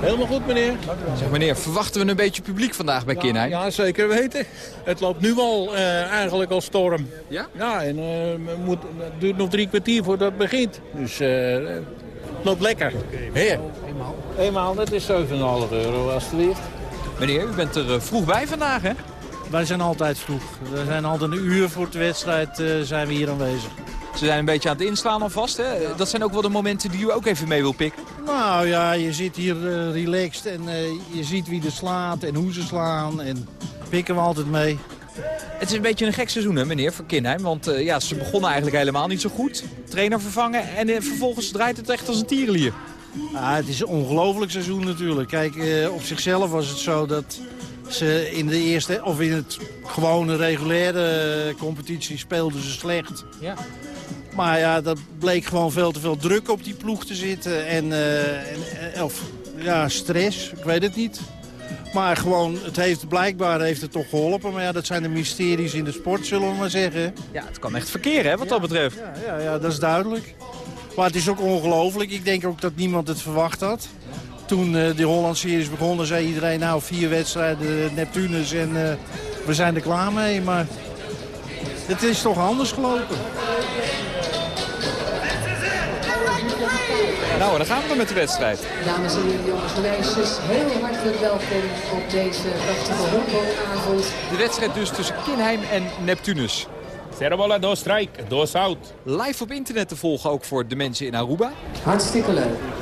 Helemaal goed, meneer. Zeg meneer, verwachten we een beetje publiek vandaag bij Kinheim? Ja, zeker weten. Het loopt nu al eh, eigenlijk al storm. Ja? Ja, en eh, moet, het duurt nog drie kwartier voordat het begint. Dus eh, het loopt lekker. Heer. Eenmaal. Eenmaal, dat is 7,5 euro alstublieft. Meneer, u bent er vroeg bij vandaag, hè? Wij zijn altijd vroeg. We zijn altijd een uur voor de wedstrijd eh, zijn we hier aanwezig. Ze zijn een beetje aan het inslaan alvast, hè? Dat zijn ook wel de momenten die u ook even mee wil pikken. Nou ja, je zit hier eh, relaxed en eh, je ziet wie er slaat en hoe ze slaan. En pikken we altijd mee. Het is een beetje een gek seizoen, hè, meneer, voor Kinheim. Want eh, ja, ze begonnen eigenlijk helemaal niet zo goed. Trainer vervangen en vervolgens draait het echt als een tierenlier. Ja, het is een ongelooflijk seizoen natuurlijk. Kijk, op zichzelf was het zo dat Ze in de eerste, of in het gewone reguliere competitie speelden ze slecht. Ja. Maar ja, dat bleek gewoon veel te veel druk op die ploeg te zitten. En, eh, en, eh, of ja, stress, ik weet het niet. Maar gewoon, het heeft, blijkbaar heeft het toch geholpen. Maar ja, dat zijn de mysteries in de sport, zullen we maar zeggen. Ja, het kan echt verkeren, hè, wat dat betreft. Ja, ja, ja, dat is duidelijk. Maar het is ook ongelooflijk. Ik denk ook dat niemand het verwacht had. Toen eh, de Holland-series begonnen, zei iedereen... nou, vier wedstrijden, Neptunus en eh, we zijn er klaar mee. Maar het is toch anders gelopen. Nou, dan gaan we dan met de wedstrijd. Dames en heren, jongens en meisjes, heel hartelijk welkom op deze prachtige honkbalavond. De wedstrijd dus tussen Kinheim en Neptunus. Cerobola, door strijk, door zout. Live op internet te volgen ook voor de mensen in Aruba. Hartstikke leuk.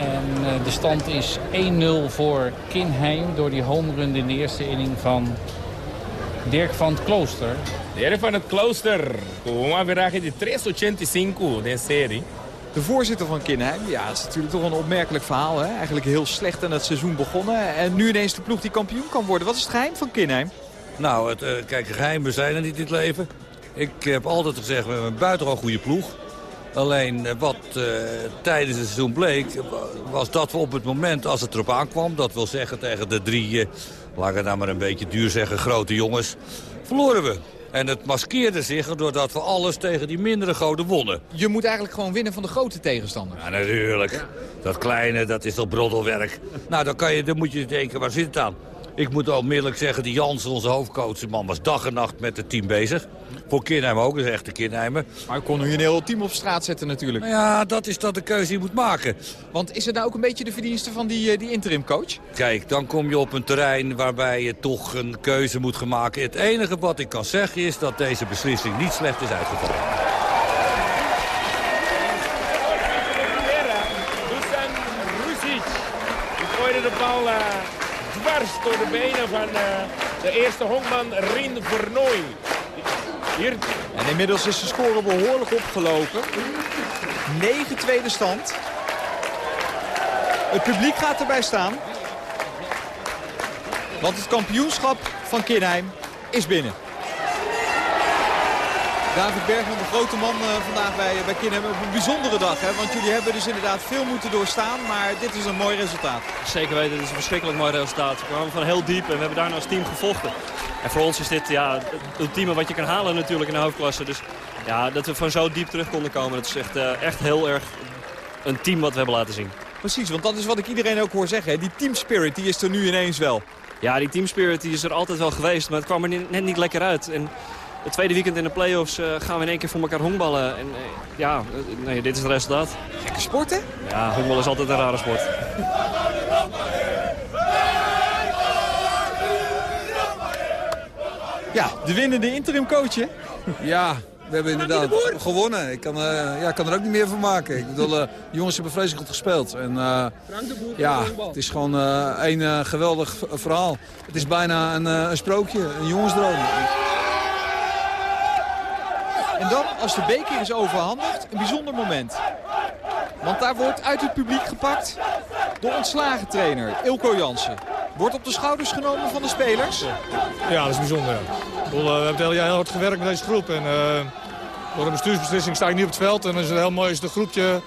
En eh, de stand is 1-0 voor Kinheim door die home run in de eerste inning van Dirk van het Klooster. Dirk van het Klooster, com uma viragem de 385 de serie. De voorzitter van Kinheim, ja, het is natuurlijk toch een opmerkelijk verhaal. Hè? Eigenlijk heel slecht aan het seizoen begonnen. En nu ineens de ploeg die kampioen kan worden. Wat is het geheim van Kinheim? Nou, het, uh, kijk, geheimen zijn er niet in het leven. Ik heb altijd gezegd, we hebben een buitengewoon goede ploeg. Alleen uh, wat uh, tijdens het seizoen bleek, was dat we op het moment als het erop aankwam... dat wil zeggen tegen de drie, laat ik het nou maar een beetje duur zeggen, grote jongens... verloren we. En het maskeerde zich doordat we alles tegen die mindere goden wonnen. Je moet eigenlijk gewoon winnen van de grote tegenstander. Ja, natuurlijk. Dat kleine, dat is toch broddelwerk. nou, dan, kan je, dan moet je denken, waar zit het aan? Ik moet onmiddellijk zeggen, die Jans, onze hoofdcoach, man was dag en nacht met het team bezig. Voor Kinheim ook, dat is echt de Kinheimer. Maar je kon nu een heel team op straat zetten natuurlijk. Nou ja, dat is dat de keuze die je moet maken. Want is het nou ook een beetje de verdienste van die, die interimcoach? Kijk, dan kom je op een terrein waarbij je toch een keuze moet gaan maken. Het enige wat ik kan zeggen is dat deze beslissing niet slecht is uitgevallen. Uh, dwars door de benen van uh, de eerste honkman Rien Vernooy. Hier. En inmiddels is de score behoorlijk opgelopen. 9 tweede stand. Het publiek gaat erbij staan. Want het kampioenschap van Kinheim is binnen. David Bergman, de grote man uh, vandaag bij, bij Kinheim. Op een bijzondere dag, hè? want jullie hebben dus inderdaad veel moeten doorstaan. Maar dit is een mooi resultaat. Zeker weten, dit is een verschrikkelijk mooi resultaat. We kwamen van heel diep en we hebben daarna als team gevochten. En voor ons is dit ja, het ultieme wat je kan halen natuurlijk in de hoofdklasse. Dus ja, dat we van zo diep terug konden komen, dat is echt, uh, echt heel erg een team wat we hebben laten zien. Precies, want dat is wat ik iedereen ook hoor zeggen. Hè? Die team spirit die is er nu ineens wel. Ja, die team spirit die is er altijd wel geweest, maar het kwam er net niet lekker uit. En het tweede weekend in de play-offs uh, gaan we in één keer voor elkaar honkballen. En uh, ja, nee, dit is het resultaat. Gekke sport, hè? Ja, honkbal is altijd een rare sport. Ja, de winnende interim coach, hè? Ja, we hebben inderdaad gewonnen. Ik kan, uh, ja, kan er ook niet meer van maken. Ik bedoel, uh, de jongens hebben vreselijk goed gespeeld. En, uh, ja, het is gewoon een geweldig verhaal. Het is bijna een, een sprookje, een jongensdroom. En dan, als de beker is overhandigd, een bijzonder moment. Want daar wordt uit het publiek gepakt de ontslagen trainer, Ilko Jansen. Wordt op de schouders genomen van de spelers? Ja, dat is bijzonder. Bedoel, we hebben het hele jaar heel hard gewerkt met deze groep. En, uh, door een bestuursbeslissing sta ik niet op het veld. En dan is het heel mooi als het groepje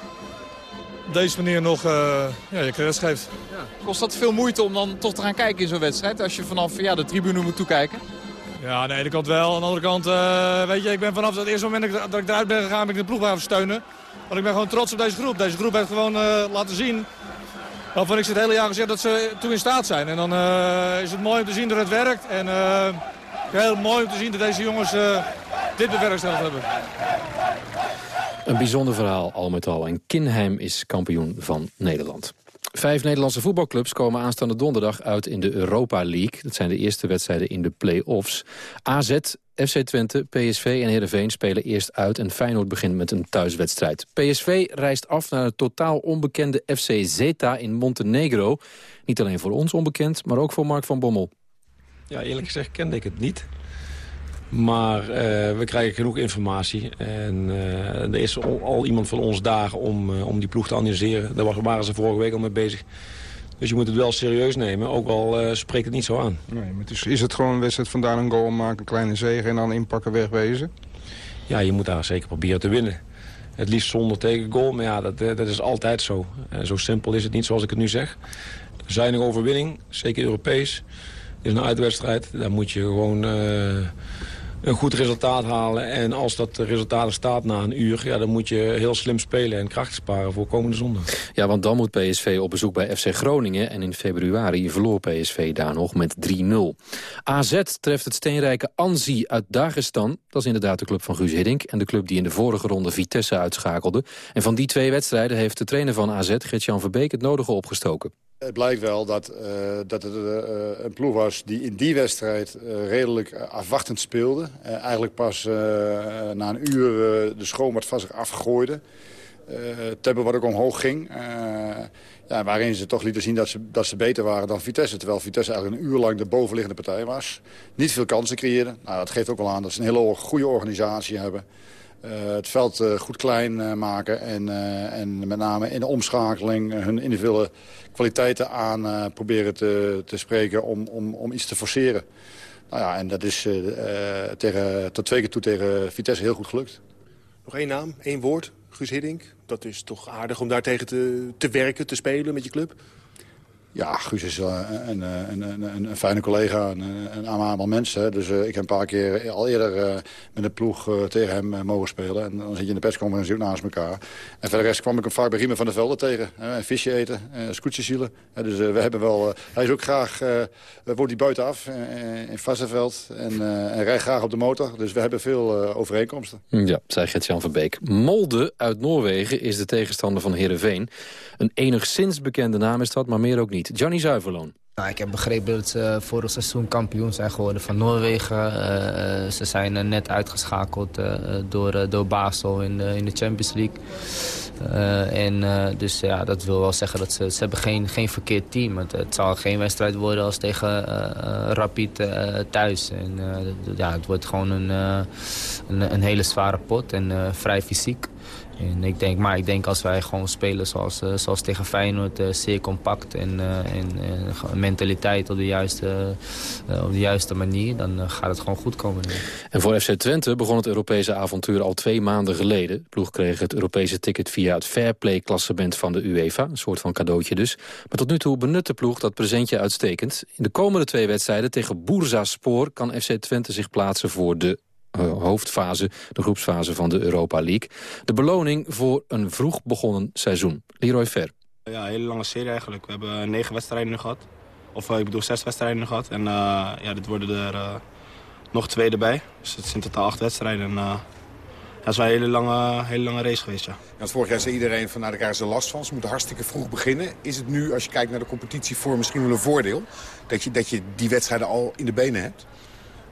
op deze manier nog uh, ja, je credits geeft. Ja. Kost dat veel moeite om dan toch te gaan kijken in zo'n wedstrijd? Als je vanaf ja, de tribune moet toekijken? Ja, aan de ene kant wel. Aan de andere kant, uh, weet je, ik ben vanaf het eerste moment dat ik, dat ik eruit ben gegaan, ben ik de ploeg steunen. Want ik ben gewoon trots op deze groep. Deze groep heeft gewoon uh, laten zien waarvan ik ze het hele jaar gezegd dat ze toe in staat zijn. En dan uh, is het mooi om te zien dat het werkt. En heel mooi om te zien dat deze jongens dit bewerkstelligd hebben. Een bijzonder verhaal al met al. En Kinheim is kampioen van Nederland. Vijf Nederlandse voetbalclubs komen aanstaande donderdag uit in de Europa League. Dat zijn de eerste wedstrijden in de play-offs. AZ, FC Twente, PSV en Heerenveen spelen eerst uit... en Feyenoord begint met een thuiswedstrijd. PSV reist af naar het totaal onbekende FC Zeta in Montenegro. Niet alleen voor ons onbekend, maar ook voor Mark van Bommel. Ja, eerlijk gezegd kende ik het niet. Maar uh, we krijgen genoeg informatie. En uh, er is al, iemand van ons daar om, uh, om die ploeg te analyseren. Daar waren ze vorige week al mee bezig. Dus je moet het wel serieus nemen, ook al uh, spreekt het niet zo aan. Nee, maar het is, het gewoon een wedstrijd vandaan een goal maken, een kleine zege en dan inpakken, wegwezen? Ja, je moet daar zeker proberen te winnen. Het liefst zonder tegengoal, maar ja, dat, dat is altijd zo. Zo simpel is het niet zoals ik het nu zeg. Zuinige overwinning, zeker Europees. Het is een uitwedstrijd, daar moet je gewoon... Uh, een goed resultaat halen. En als dat resultaat er staat na een uur... Ja, dan moet je heel slim spelen en kracht sparen voor komende zondag. Ja, want dan moet PSV op bezoek bij FC Groningen. En in februari verloor PSV daar nog met 3-0. AZ treft het steenrijke Anzi uit Dagestan. Dat is inderdaad de club van Guus Hiddink. En de club die in de vorige ronde Vitesse uitschakelde. En van die twee wedstrijden heeft de trainer van AZ, Gert-Jan Verbeek... het nodige opgestoken. Het blijkt wel dat, uh, dat het uh, een ploeg was die in die wedstrijd redelijk afwachtend speelde. eigenlijk pas na een uur de schoonmaat van zich afgooide. Tempo wat ook omhoog ging. ja, waarin ze toch lieten zien dat ze, dat ze beter waren dan Vitesse. Terwijl Vitesse eigenlijk een uur lang de bovenliggende partij was. Niet veel kansen creëerde. Nou, dat geeft ook wel aan dat ze een hele goede organisatie hebben. Uh, het veld uh, goed klein uh, maken en, en met name in de omschakeling hun individuele kwaliteiten aan proberen te, te spreken om, om, om iets te forceren. Nou ja, en dat is tegen, tot twee keer toe tegen Vitesse heel goed gelukt. Nog één naam, één woord, Guus Hiddink. Dat is toch aardig om daar tegen te, te werken, te spelen met je club? Ja, Guus is een, een, een, een, fijne collega, een, een amabel mens. Hè. Dus uh, ik heb een paar keer al eerder uh, met de ploeg tegen hem mogen spelen. En dan zit je in de persconferentie ook naast elkaar. En voor de rest kwam ik hem vaak bij Riemen van der Velde tegen. Visje eten, scootjes zielen. dus we hebben wel... hij is ook graag... woont hij buitenaf in Vassenveld. En, en rijdt graag op de motor. Dus we hebben veel overeenkomsten. Ja, zei Gert-Jan van Beek. Molde uit Noorwegen is de tegenstander van Heerenveen. Een enigszins bekende naam is dat, maar meer ook niet. Johnny Zuiverloon. Nou, ik heb begrepen dat ze vorig seizoen kampioen zijn geworden van Noorwegen. Uh, ze zijn net uitgeschakeld door, door Basel in de, in de Champions League. en dus ja, dat wil wel zeggen dat ze, ze hebben geen, geen verkeerd team. Het, het zal geen wedstrijd worden als tegen Rapid thuis. En, ja, het wordt gewoon een, een, een, hele zware pot en vrij fysiek. En ik denk, maar ik denk als wij gewoon spelen zoals, uh, zoals tegen Feyenoord, uh, zeer compact en, uh, en mentaliteit op de juiste, op de juiste manier, dan gaat het gewoon goed komen. En voor FC Twente begon het Europese avontuur al twee maanden geleden. De ploeg kreeg het Europese ticket via het Fairplay-klassement van de UEFA, een soort van cadeautje dus. Maar tot nu toe benut de ploeg dat presentje uitstekend. In de komende twee wedstrijden tegen Spoor kan FC Twente zich plaatsen voor de hoofdfase, de groepsfase van de Europa League. De beloning voor een vroeg begonnen seizoen. Leroy Ver. Ja, een hele lange serie eigenlijk. We hebben negen wedstrijden nu gehad. Of uh, ik bedoel zes wedstrijden nu gehad. En uh, ja, dit worden er nog twee erbij. Dus het zijn totaal acht wedstrijden. En, ja, dat is wel een hele lange, hele lange race geweest, ja. ja vorig jaar zei iedereen van, nou, daar krijgen ze last van. Ze moeten hartstikke vroeg beginnen. Is het nu, als je kijkt naar de competitie, voor misschien wel een voordeel? Dat je, dat je die wedstrijden al in de benen hebt?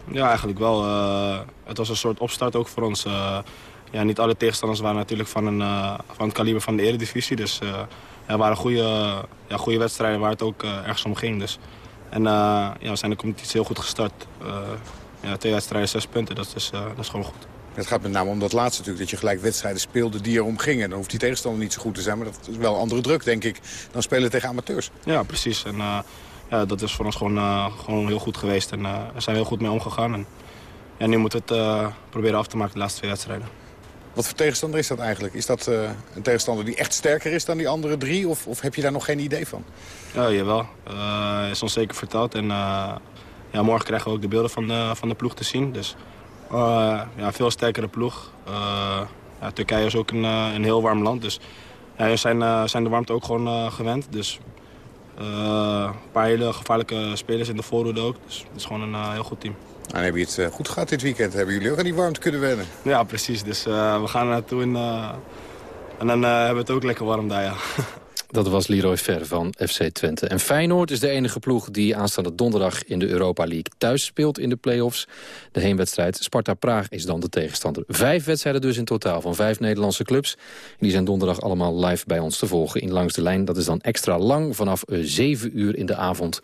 Ja, eigenlijk wel. Uh, het was een soort opstart ook voor ons. Uh, ja, niet alle tegenstanders waren natuurlijk van, een, uh, van het kaliber van de eredivisie. Dus er waren goede, ja, goede wedstrijden waar het ook ergens om ging. Dus. En ja, we zijn de competitie heel goed gestart. ja, twee wedstrijden, zes punten, dat is, dat is gewoon goed. Het gaat met name om dat laatste natuurlijk, dat je gelijk wedstrijden speelde die erom gingen. Dan hoeft die tegenstander niet zo goed te zijn, maar dat is wel andere druk, denk ik, dan spelen tegen amateurs. Ja, precies. En, ja, dat is voor ons gewoon, uh, gewoon heel goed geweest. En uh, we zijn heel goed mee omgegaan. En ja, nu moeten we het uh, proberen af te maken de laatste twee wedstrijden. Wat voor tegenstander is dat eigenlijk? Is dat een tegenstander die echt sterker is dan die andere drie? Of, of heb je daar nog geen idee van? Ja, jawel. is ons zeker verteld. En ja, morgen krijgen we ook de beelden van de, van de ploeg te zien. Dus ja, een veel sterkere ploeg. ja, Turkije is ook een, een heel warm land. Dus ja, we zijn, zijn de warmte ook gewoon gewend. Dus een paar hele gevaarlijke spelers in de voorhoede ook. Dus het is gewoon een uh, heel goed team. En nou, heb je het uh, goed gehad dit weekend? Hebben jullie ook aan die warmte kunnen wennen? Ja, precies. Dus we gaan er naartoe en, en dan hebben we het ook lekker warm daar, ja. Dat was Leroy Ver van FC Twente. En Feyenoord is de enige ploeg die aanstaande donderdag in de Europa League thuis speelt in de play-offs. De heenwedstrijd Sparta-Praag is dan de tegenstander. Vijf wedstrijden dus in totaal van vijf Nederlandse clubs. die zijn donderdag allemaal live bij ons te volgen in Langs de Lijn. Dat is dan extra lang vanaf 7 uur in de avond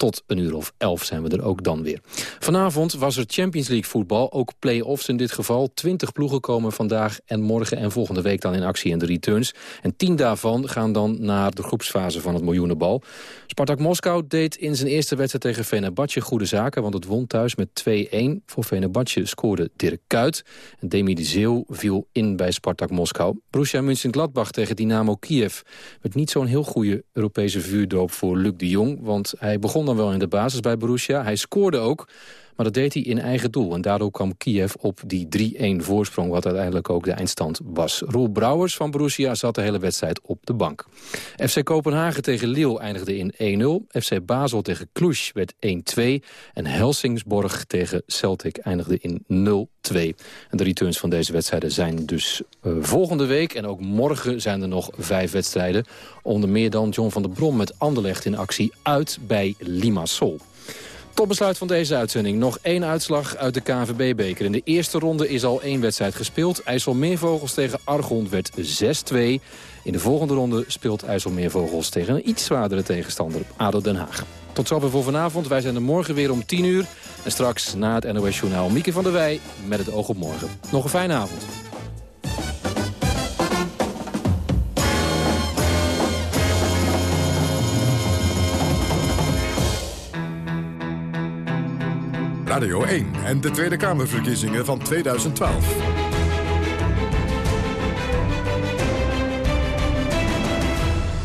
tot een uur of 11 zijn we er ook dan weer. Vanavond was er Champions League voetbal, ook play-offs in dit geval. Twintig ploegen komen vandaag en morgen en volgende week dan in actie in de returns. En tien daarvan gaan dan naar de groepsfase van het miljoenenbal. Spartak Moskou deed in zijn eerste wedstrijd tegen Fenerbahce goede zaken... want het won thuis met 2-1. Voor Fenerbahce scoorde Dirk Kuyt. En Demi de Zeeuw viel in bij Spartak Moskou. Borussia Mönchengladbach tegen Dynamo Kiev... met niet zo'n heel goede Europese vuurdoop voor Luc de Jong... want hij begon dan wel in de basis bij Borussia. Hij scoorde ook... Maar dat deed hij in eigen doel. En daardoor kwam Kiev op die 3-1 voorsprong... wat uiteindelijk ook de eindstand was. Roel Brouwers van Borussia zat de hele wedstrijd op de bank. FC Kopenhagen tegen Lille eindigde in 1-0. FC Basel tegen Cluj werd 1-2. En Helsingsborg tegen Celtic eindigde in 0-2. En de returns van deze wedstrijden zijn dus uh, volgende week. En ook morgen zijn er nog vijf wedstrijden. Onder meer dan John van der Brom met Anderlecht in actie uit bij Limassol. Tot besluit van deze uitzending nog één uitslag uit de KNVB-beker. In de eerste ronde is al één wedstrijd gespeeld. IJsselmeervogels tegen Argon werd 6-2. In de volgende ronde speelt IJsselmeervogels tegen een iets zwaardere tegenstander, ADO Den Haag. Tot zover voor vanavond. Wij zijn er morgen weer om 10 uur. En straks na het NOS-journaal Mieke van der Wij met het oog op morgen. Nog een fijne avond. Radio 1 en de Tweede Kamerverkiezingen van 2012.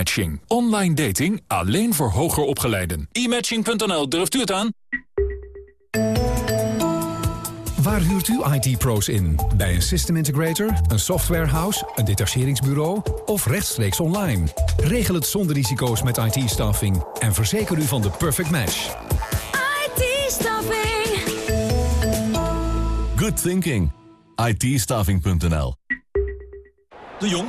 E-matching. Online dating alleen voor hoger opgeleiden. E-matching.nl, durft u het aan? Waar huurt u IT-pro's in? Bij een system integrator, een softwarehouse, een detacheringsbureau of rechtstreeks online? Regel het zonder risico's met IT-staffing en verzeker u van de perfect match. IT-staffing. Good thinking. IT-staffing.nl De Jong.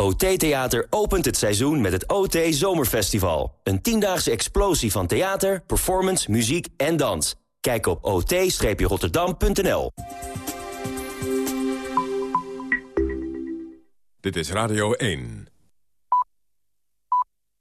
OT Theater opent het seizoen met het OT Zomerfestival. Een tiendaagse explosie van theater, performance, muziek en dans. Kijk op ot-rotterdam.nl. Dit is Radio 1.